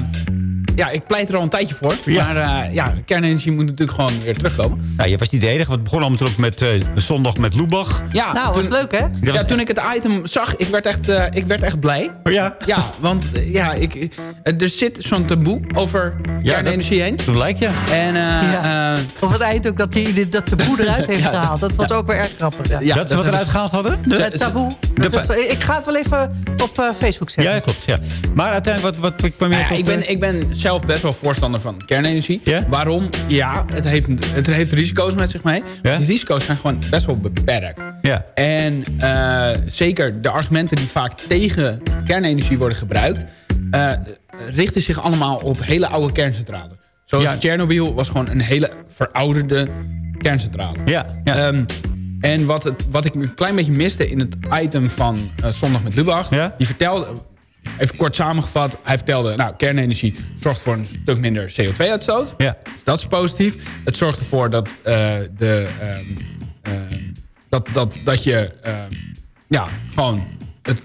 ja, ik pleit er al een tijdje voor. Maar eh, ja, kernenergie moet natuurlijk gewoon weer terugkomen. Nou, je was niet de enige. want Het begon allemaal natuurlijk met eh, zondag met Lubach. Ja, Nou, was leuk, hè? Ja, toen ik het item zag, ik werd echt, eh, ik werd echt blij. ja? Ja, want ja, ik, er zit zo'n taboe over kernenergie heen. Dat lijkt je. En, Ja. Of het eind ook dat, die, dat de boer eruit heeft Ja. gehaald. Dat was ook weer erg grappig. Ja. Ja, dat ze wat dat eruit gehaald hadden? De, het taboe. Dat de- is- ik ga het wel even op eh, Facebook zetten. Ja, klopt. Ja. Maar uiteindelijk, wat, wat ja, tot, ik, ben, ik ben zelf best wel voorstander van kernenergie. Waarom? Ja, het heeft, het heeft risico's met zich mee. Ja? Die risico's zijn gewoon best wel beperkt. Ja. En eh, zeker de argumenten die vaak tegen kernenergie worden gebruikt... eh, richten zich allemaal op hele oude kerncentrales. Zoals Ja. Chernobyl was gewoon een hele verouderde kerncentrale. Ja, ja. Ehm, en wat, het, wat ik een klein beetje miste in het item van eh, Zondag met Lubach... Ja? die vertelde, even kort samengevat... hij vertelde, nou, kernenergie zorgt voor een stuk minder CO2-uitstoot. ja. Dat is positief. Het zorgt ervoor dat, eh, de, ehm, ehm, dat, dat, dat je ehm, ja, gewoon het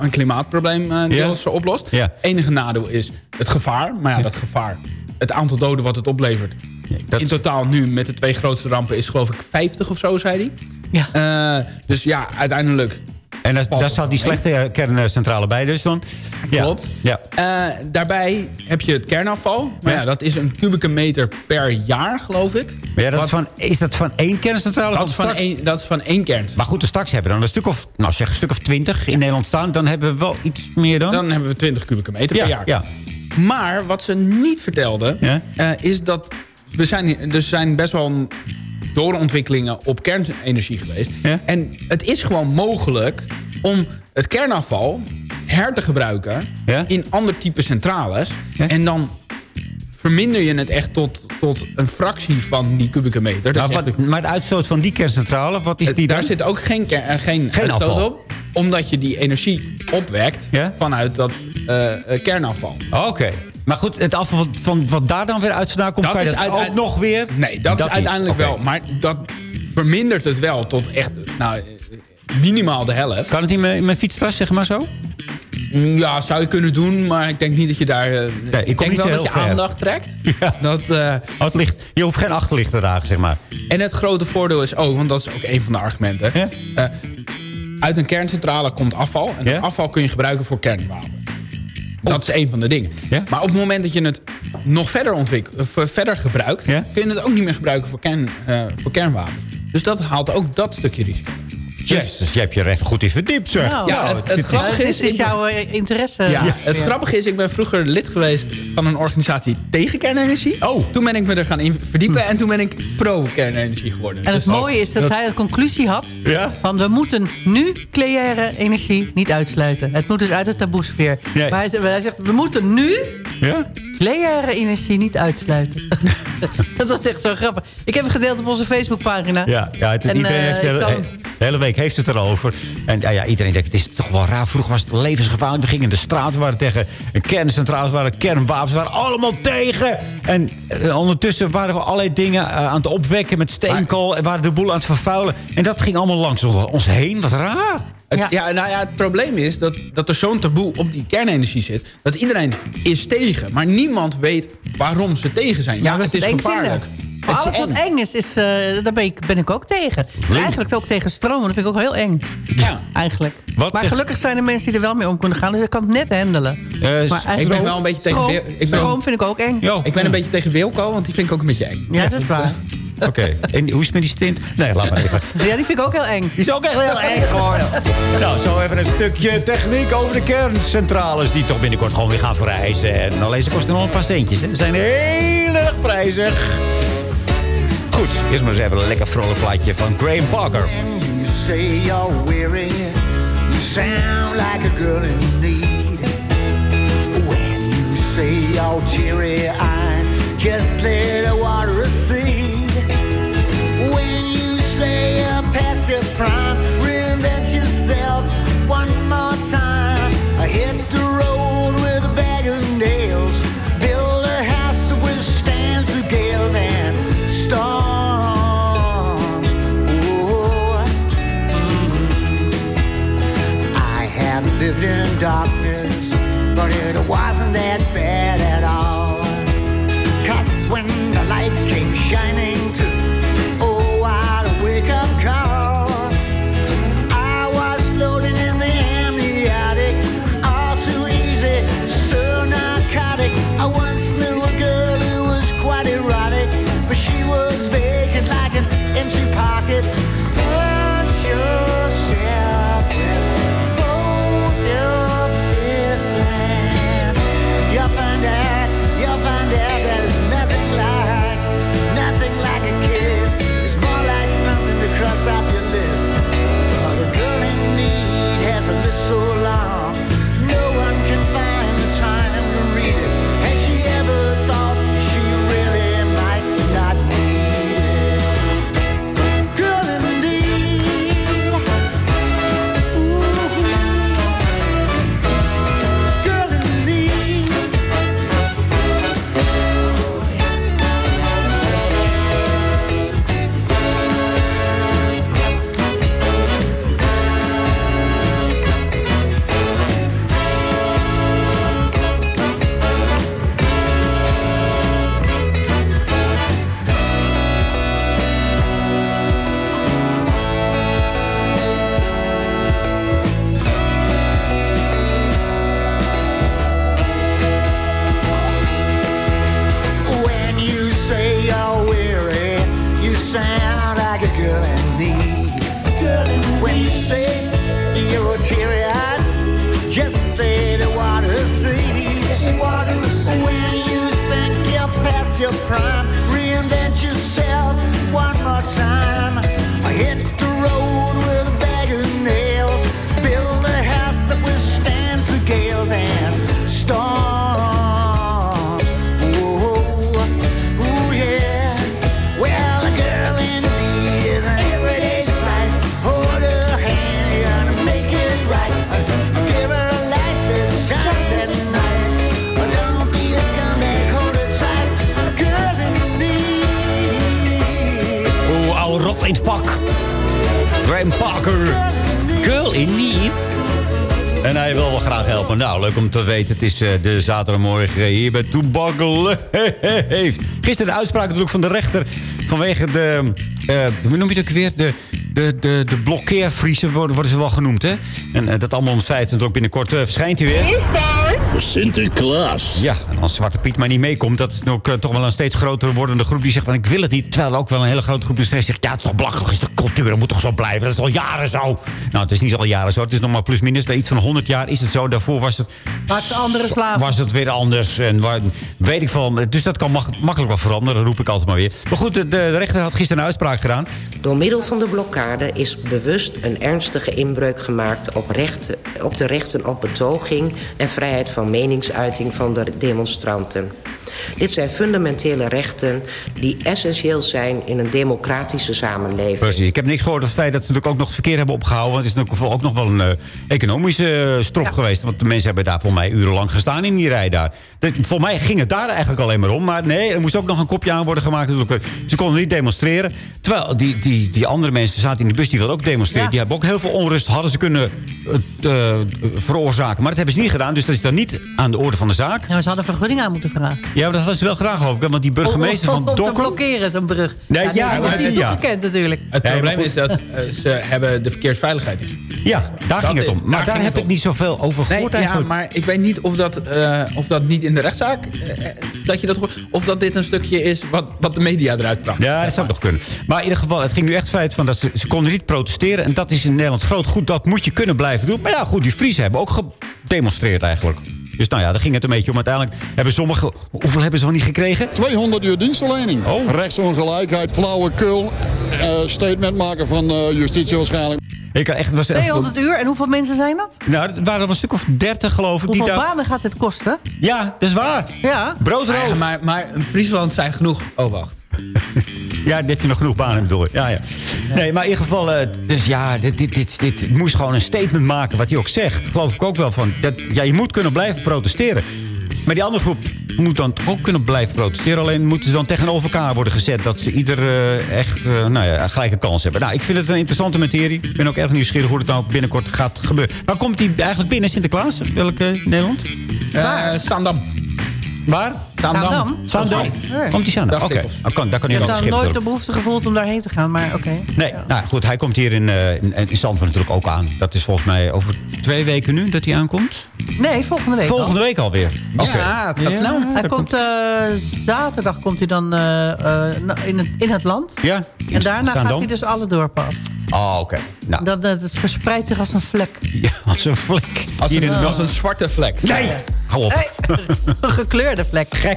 een klimaatprobleem eh oplost. Ja. enige nadeel is het gevaar. Maar ja, dat gevaar, het aantal doden wat het oplevert... dat in totaal nu met de twee grootste rampen is geloof ik 50 of zo, zei hij. Ja. Eh, dus ja, uiteindelijk... En daar, zat die slechte eh, kerncentrale bij dus dan? Ja. Klopt. Ja. Eh, daarbij heb je het kernafval. Maar ja. dat is een kubieke meter per jaar, geloof ik. Maar ja, dat Wat- is, van, is dat van één kerncentrale? dat, is van één, dat is van één kern. Maar goed, straks hebben we dan een stuk of, nou zeg een stuk of twintig in Nederland staan. Dan hebben we wel iets meer dan. Dan hebben we 20 kubieke meter per jaar. ja. Maar wat ze niet vertelden, eh, is dat we zijn, er zijn best wel doorontwikkelingen op kernenergie geweest. Ja? En het is gewoon mogelijk om het kernafval her te gebruiken Ja? in ander type centrales. Ja? En dan verminder je het echt tot, tot een fractie van die kubieke meter. Nou, wat, maar de uitstoot van die kerncentrale, wat is die daar dan? zit ook geen, eh, geen, uitstoot afval. op. Omdat je die energie opwekt Ja? vanuit dat eh, eh, kernafval. Oké. Maar goed, het afval van, wat daar dan weer uit vandaan komt, Dat kan je dat ook nog weer? Nee, dat, is niet. uiteindelijk wel. Maar dat vermindert het wel tot echt nou, minimaal de helft. Kan het mijn, in mijn fietstas, zeg maar zo? Ja, zou je kunnen doen, maar ik denk niet dat je daar... eh, ik ik kom denk niet wel dat je ver. aandacht trekt. Ja. Dat, Oh, het licht, je hoeft geen achterlicht te dragen, zeg maar. en het grote voordeel is ook, want dat is ook een van de argumenten... Ja? eh, uit een kerncentrale komt afval. En Ja? dat afval kun je gebruiken voor kernwapen. Dat is een van de dingen. Ja? Maar op het moment dat je het nog verder, ontwikkelt, eh, verder gebruikt... Ja? kun je het ook niet meer gebruiken voor, kern, eh, voor kernwapens. Dus dat haalt ook dat stukje risico. Jezus, je hebt je er even goed in verdiept, zeg. Nou, Ja, het, het Ja, grappige is... is jouw eh, interesse. ja, Ja. het grappige is, ik ben vroeger lid geweest van een organisatie tegen kernenergie. Oh. Toen ben ik me er gaan in verdiepen en toen ben ik pro-kernenergie geworden. En het Dus- mooie is dat, hij een conclusie had... Ja? van we moeten nu nucleaire energie niet uitsluiten. Het moet dus uit de taboesfeer. Nee. Maar hij, zegt- hij zegt, we moeten nu Ja? nucleaire energie niet uitsluiten. dat was echt zo grappig. Ik heb het gedeeld op onze Facebookpagina. Ja, ja het, En, iedereen heeft, De hele week heeft het erover. En ja, ja, iedereen denkt, het is toch wel raar. Vroeger was het levensgevaarlijk. We gingen in de straat, we waren tegen een kerncentrales, we waren kernwapens, we waren allemaal tegen. En eh, ondertussen waren we allerlei dingen eh, aan het opwekken met steenkool. En waren de boel aan het vervuilen. En dat ging allemaal langs ons heen. Wat raar. Het, ja. nou ja, het probleem is dat, dat er zo'n taboe op die kernenergie zit... dat iedereen is tegen. Maar niemand weet waarom ze tegen zijn. Ja, het is gevaarlijk. vinden. Maar alles wat eng. eng is, is eh, daar ben ik, ben ik ook tegen. Eigenlijk ook tegen stromen. Dat vind ik ook heel eng. Ja. Eigenlijk. Wat maar gelukkig zijn er mensen die er wel mee om kunnen gaan. Dus ik kan het net handelen. Eh, maar Ik ben wel een beetje tegen... Stroom, ik ben, stroom vind ik ook eng. Ik ben een beetje tegen Wilco, want die vind ik ook een beetje eng. Ja, dat is waar. Oké, en hoe is het met die stint? Nee, laat maar even. Ja, die vind ik ook heel eng. Die is ook echt heel erg geworden. Nou, zo even een stukje techniek over de kerncentrales... die toch binnenkort gewoon weer gaan verrijzen. En alleen ze kosten nog een paar centjes. Hè. Ze zijn heel erg prijzig. Goed, eerst maar eens even een lekker vrolijk plaatje van Graham Parker. You say you're weary. You sound like a girl in need. When you say you're teary eyed, just let the water Girl in need. En hij wil wel graag helpen. Nou, leuk om te weten. Het is eh, de zaterdagmorgen hier bij Toebak heeft. Gisteren de uitspraak natuurlijk van de rechter... vanwege de... eh, hoe noem je het ook weer? De, de, de, de blokkeervriezen worden, worden ze wel genoemd, hè? En eh, dat allemaal om het feit dat ook binnenkort eh, verschijnt hij weer. Sinterklaas. Ja, en als Zwarte Piet maar niet meekomt... dat is ook eh, toch wel een steeds groter wordende groep die zegt... van ik wil het niet. Terwijl er ook wel een hele grote groep is die zegt... ja, het is toch belachelijk, het is de cultuur, dat moet toch zo blijven. Dat is al jaren zo. Nou, het is niet al jaren zo. Het is nog maar plus minus. Iets van 100 jaar is het zo. Daarvoor was het... Maar het andere slaven. Was het weer anders. En waar, weet ik van. Dus dat kan mak- makkelijk wel veranderen, roep ik altijd maar weer. Maar goed, de, de rechter had gisteren een uitspraak gedaan. Door middel van de blokkade is bewust een ernstige inbreuk gemaakt op, rechten, op de rechten op betoging en vrijheid van meningsuiting van de demonstranten. Dit zijn fundamentele rechten die essentieel zijn in een democratische samenleving. Precies. Ik heb niks gehoord over het feit dat ze natuurlijk ook nog het verkeer hebben opgehouden. Want het is natuurlijk ook nog wel een eh, economische uh, strop geweest. Want de mensen hebben daar volgens mij urenlang gestaan in die rij daar. Volgens mij ging het daar eigenlijk alleen maar om. Maar nee, er moest ook nog een kopje aan worden gemaakt. Ze konden niet demonstreren. Terwijl die, die, die andere mensen zaten in de bus, die wilden ook demonstreren. Die hebben ook heel veel onrust. Hadden ze kunnen uh, veroorzaken. Maar dat hebben ze niet gedaan. Dus dat is dan niet aan de orde van de zaak. Ja, ze hadden vergunning aan moeten vragen. Ja, maar dat hadden ze wel graag geloof ik. Want die burgemeester om, om, van Dokkum... Om te blokkeren, zo'n brug. Nee, ja, ja, ja, die wordt niet ja. toegekend natuurlijk. Het probleem is dat uh, ze hebben de verkeersveiligheid in. Ja, daar dat ging het om. Maar daar, daar heb ik niet zoveel over gehoord nee, eigenlijk. Ja, maar ik weet niet of dat, uh, of dat niet in de rechtszaak... Uh, dat je dat hoort. Of dat dit een stukje is wat, wat de media eruit bracht. Ja, dat zou nog kunnen. Maar in ieder geval, het ging nu echt feit van dat ze, ze konden niet protesteren. En dat is in Nederland groot goed. Dat moet je kunnen blijven doen. Maar ja, goed, die Friesen hebben ook gedemonstreerd eigenlijk. Dus nou ja, daar ging het een beetje om. Uiteindelijk hebben sommigen... Hoeveel hebben ze van niet gekregen? 200 uur dienstverlening. Oh. Rechtsongelijkheid, flauwekul. Uh, statement maken van uh, justitie waarschijnlijk. Ik echt, was 200 uur. En hoeveel mensen zijn dat? Nou, het waren er een stuk of 30 geloof ik. Hoeveel die daar... banen gaat dit kosten? Ja, dat is waar. Ja. Broodroof. Ja, maar, maar in Friesland zijn genoeg... Oh, wacht. Ja, dat je nog genoeg banen door. Ja, ja. Nee, maar in ieder geval... Uh, dus ja, dit, dit, dit, dit moest gewoon een statement maken. Wat hij ook zegt. Geloof ik ook wel van... Dat, ja, je moet kunnen blijven protesteren. Maar die andere groep moet dan ook kunnen blijven protesteren. Alleen moeten ze dan tegenover elkaar worden gezet. Dat ze ieder uh, echt uh, nou ja, gelijke kans hebben. Nou, ik vind het een interessante materie. Ik ben ook erg nieuwsgierig hoe het nou binnenkort gaat gebeuren. Waar komt hij eigenlijk binnen, Sinterklaas? Welke Nederland? Uh, Zandam. Waar? Zaandam. Zaandam? Komt hij Zaandam? Oké. Daar kan je hij hebt dan nooit de behoefte gevoeld om daarheen te gaan, maar oké. Okay. Nee, ja. nou goed, hij komt hier in, uh, in, in Zandvoort natuurlijk ook aan. Dat is volgens mij over twee weken nu dat hij aankomt. Nee, volgende week Volgende al. week alweer. Okay. Ja, het gaat snel. Ja, hij komt, uh, zaterdag komt hij dan uh, in, het, in het land. Ja. En daarna Zaandam. gaat hij dus alle dorpen af. Oh, oké. Okay. Nou. Dat, dat, het verspreidt zich als een vlek. Ja, als een vlek. Als een, als een zwarte vlek. Nee, hou op. Hey, een gekleurde vlek.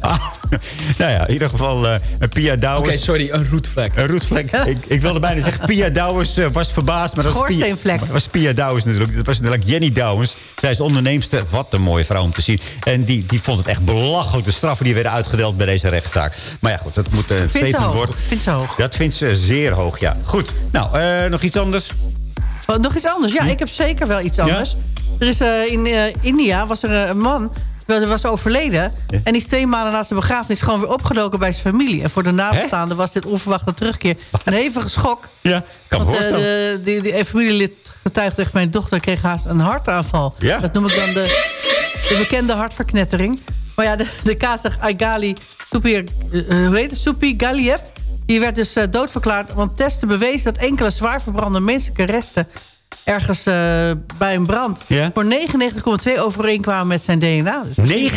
Ah, nou ja, in ieder geval uh, Pia Douwers. Oké, okay, sorry, een roetvlek. Een roetvlek. ik, ik wilde bijna zeggen, Pia Douwers uh, was verbaasd. Maar dat was Pia, was Pia Douwers natuurlijk. Dat was natuurlijk Jenny Douwers. Zij is de onderneemster. Wat een mooie vrouw om te zien. En die, die vond het echt belachelijk. De straffen die werden uitgedeeld bij deze rechtszaak. Maar ja, goed, dat moet een statement worden. Vindt ze hoog. Dat vindt ze zeer hoog, ja. Goed, nou, uh, nog iets anders? Oh, nog iets anders? Ja, hm? ik heb zeker wel iets anders. Ja? Er is in India was er een man was overleden. Ja. En die is twee maanden na zijn begrafenis gewoon weer opgedoken bij zijn familie. En voor de nabestaanden was dit onverwachte terugkeer een hevige schok. Ja, kan Want, uh, de, die, die familielid getuigde echt, mijn dochter kreeg haast een hartaanval. Ja? Dat noem ik dan de, de bekende hartverknettering. Maar ja, de, de Kazach Aigali Supi, uh, het? Galiev... die werd dus uh, doodverklaard, want testen bewezen... dat enkele zwaar verbrande menselijke resten ergens uh, bij een brand... Ja? voor 99,2 overeenkwamen met zijn DNA. Dus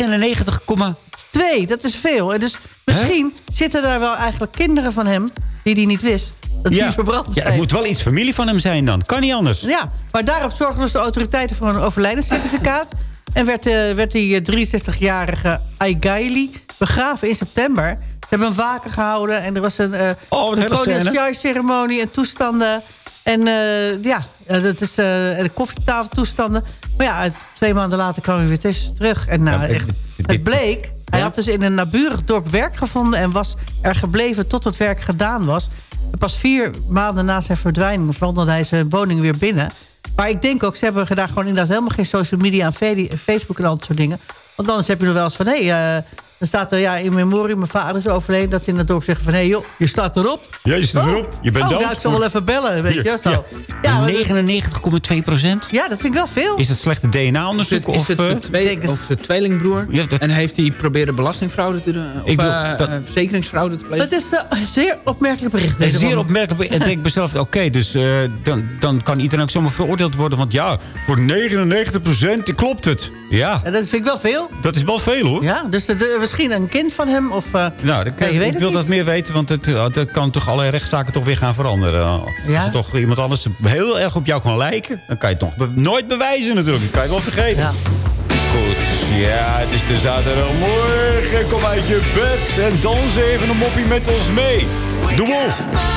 99,2? dat is veel. En dus misschien zitten daar wel eigenlijk kinderen van hem... die hij niet wist. Dat ja. die verbrand zijn. Ja, het moet wel iets familie van hem zijn dan. Kan niet anders. Ja, maar daarop zorgden dus de autoriteiten voor een overlijdenscertificaat. En werd, uh, werd die 63-jarige Aigaili begraven in september. Ze hebben een waken gehouden en er was een uh, oh, een ceremonie en toestanden. En uh, ja, dat is uh, de koffietafeltoestanden. Maar ja, twee maanden later kwam hij weer terug. En nou, echt, het bleek, hij had dus in een naburig dorp werk gevonden... en was er gebleven tot het werk gedaan was. En pas vier maanden na zijn verdwijning wandelde hij zijn woning weer binnen. Maar ik denk ook, ze hebben daar gewoon inderdaad helemaal geen social media... en Facebook en al dat soort dingen. Want anders heb je nog wel eens van... hé, hey, uh, dan staat er ja, in memorie, mijn vader is overleden... dat ze in het dorp zeggen van, hé hey, joh, je staat erop. Ja, je staat oh. erop. Je bent oh, dood. Nou, ik zal wel even bellen, weet je. Zo. Ja. Ja, 99,2 procent? Ja, dat vind ik wel veel. Is het slechte DNA-onderzoek? Is het, of, zijn tweeling, of zijn tweelingbroer? Ja, dat... En heeft hij proberen belastingfraude te doen? Of bedoel, uh, dat... verzekeringsfraude te plegen? Dat is een uh, zeer opmerkelijk bericht. Een zeer opmerkelijk En denk mezelf, oké, okay, dus uh, dan, dan kan iedereen ook zomaar veroordeeld worden. Want ja, voor 99 procent klopt het. Ja. En dat vind ik wel veel. Dat is wel veel, hoor. Ja, dus dat, misschien een kind van hem of... Uh, nou, dat, ik wil dat meer weten, want het, dat kan toch allerlei rechtszaken toch weer gaan veranderen. Ja? Als er toch iemand anders heel erg op jou kan lijken, dan kan je het nog be nooit bewijzen natuurlijk. Dat kan je wel vergeten. Ja. Goed, ja, het is de zaterdagmorgen. Kom uit je bed en dans even een moppie met ons mee. De Wolf.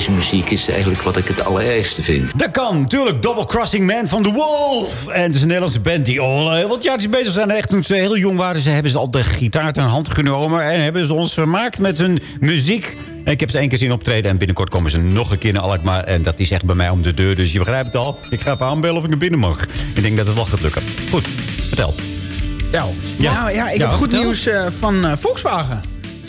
Deze muziek is eigenlijk wat ik het allerergste vind. Dat kan, natuurlijk. Double Crossing Man van The Wolf. En het is een Nederlandse band die al heel wat jaartjes bezig zijn. Echt toen ze heel jong waren, ze hebben ze al de gitaar ter hand genomen... en hebben ze ons vermaakt met hun muziek. En ik heb ze één keer zien optreden en binnenkort komen ze nog een keer naar Alkmaar. En dat is echt bij mij om de deur, dus je begrijpt het al. Ik ga even aanbellen of ik naar binnen mag. Ik denk dat het wel gaat lukken. Goed, vertel. Ja, nou, ja ik Ja, heb goed vertel. nieuws eh, van eh, Volkswagen.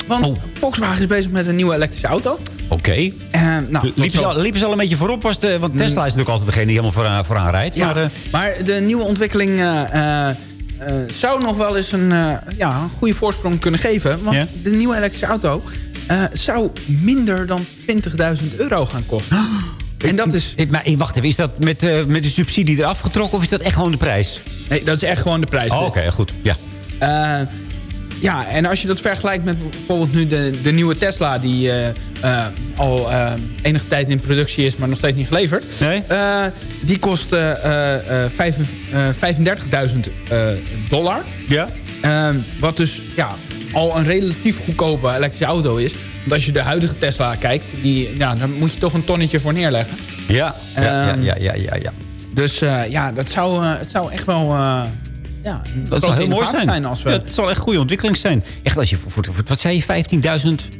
Want Oh. Volkswagen is bezig met een nieuwe elektrische auto. Oké. Eh, nou, Liepen ze, al, liepen ze al een beetje voorop? Was de, want Tesla is natuurlijk altijd degene die helemaal vooraan, vooraan rijdt. Ja, Maar, eh, maar de nieuwe ontwikkeling eh, zou nog wel eens een, ja, een goede voorsprong kunnen geven. Want de nieuwe elektrische auto zou minder dan 20.000 euro gaan kosten. En dat is... Maar wacht even, is dat met, met de subsidie eraf getrokken of is dat echt gewoon de prijs? Nee, dat is echt gewoon de prijs. Oh, Oké, goed. Ja. Ja, en als je dat vergelijkt met bijvoorbeeld nu de, de nieuwe Tesla... die eh, eh, al eh, enige tijd in productie is, maar nog steeds niet geleverd. Nee? Die kost eh, eh, vijf- eh, 35.000 eh, dollar. Ja? Ehm, wat dus ja, al een relatief goedkope elektrische auto is. Want als je de huidige Tesla kijkt, die, ja, dan moet je toch een tonnetje voor neerleggen. Ja, ja, ja, Ehm, ja, ja, ja, ja. Dus ja, dat zou, het zou echt wel... ja, een Dat zal heel mooi zijn. als we... Ja, het zal echt goede ontwikkeling zijn. Echt als je, voor, wat zei je, 15.000?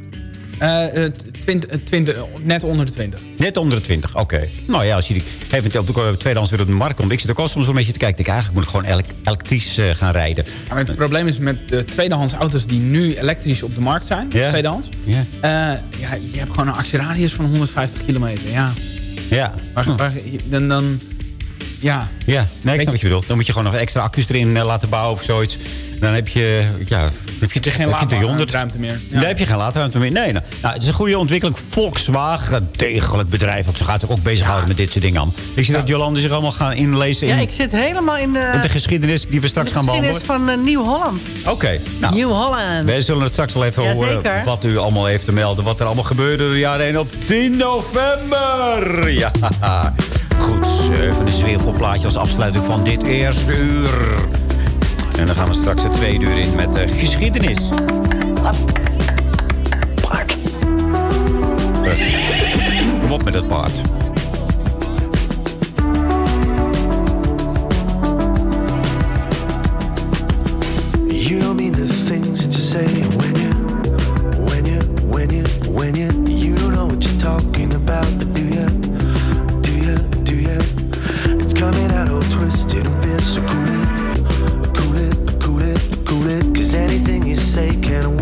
Eh, eh, 20, eh, 20, net onder de 20. Net onder de 20, oké. Nou ja, als je die moment op de tweedehands weer op de markt komt... ik zit ook al soms een beetje te kijken. Ik denk, eigenlijk moet ik gewoon elek- elektrisch eh, gaan rijden. Ja, maar het probleem is met de tweedehands auto's die nu elektrisch op de markt zijn, tweedehands. Ja. eh, ja, je hebt gewoon een actieradius van 150 kilometer. Ja. Ja. Dan, dan, ja. Ja, nee, ik snap wat je bedoelt. Dan moet je gewoon nog extra accu's erin eh, laten bouwen of zoiets. Dan heb je, ja, heb je, je geen heb je 300. laadruimte meer. Ja. Nee, heb je geen laadruimte meer. Nee, nou, nou, het is een goede ontwikkeling. Volkswagen, een degelijk bedrijf. Want ze gaat zich ook bezighouden met dit soort dingen. aan. Ik zie dat Jolande zich allemaal gaan inlezen in, Ja, ik zit helemaal in de, de geschiedenis die we straks de gaan geschiedenis behandelen. van eh, Nieuw-Holland. Oké, nou. Nieuw-Holland. Wij zullen het straks wel even Ja, horen zeker. wat u allemaal heeft te melden. Wat er allemaal gebeurde door de jaren heen op 10 november. Ja, goed. Even een zweefvelplaatje als afsluiting van dit eerste uur. En dan gaan we straks het tweede uur in met de geschiedenis. Paard. Eh, Kom op met het paard. You don't mean the things that you say when you, when you, when you, when you, you don't know what you're talking about, do you, do you, do you? It's coming out all twisted and fierce, so cool say can and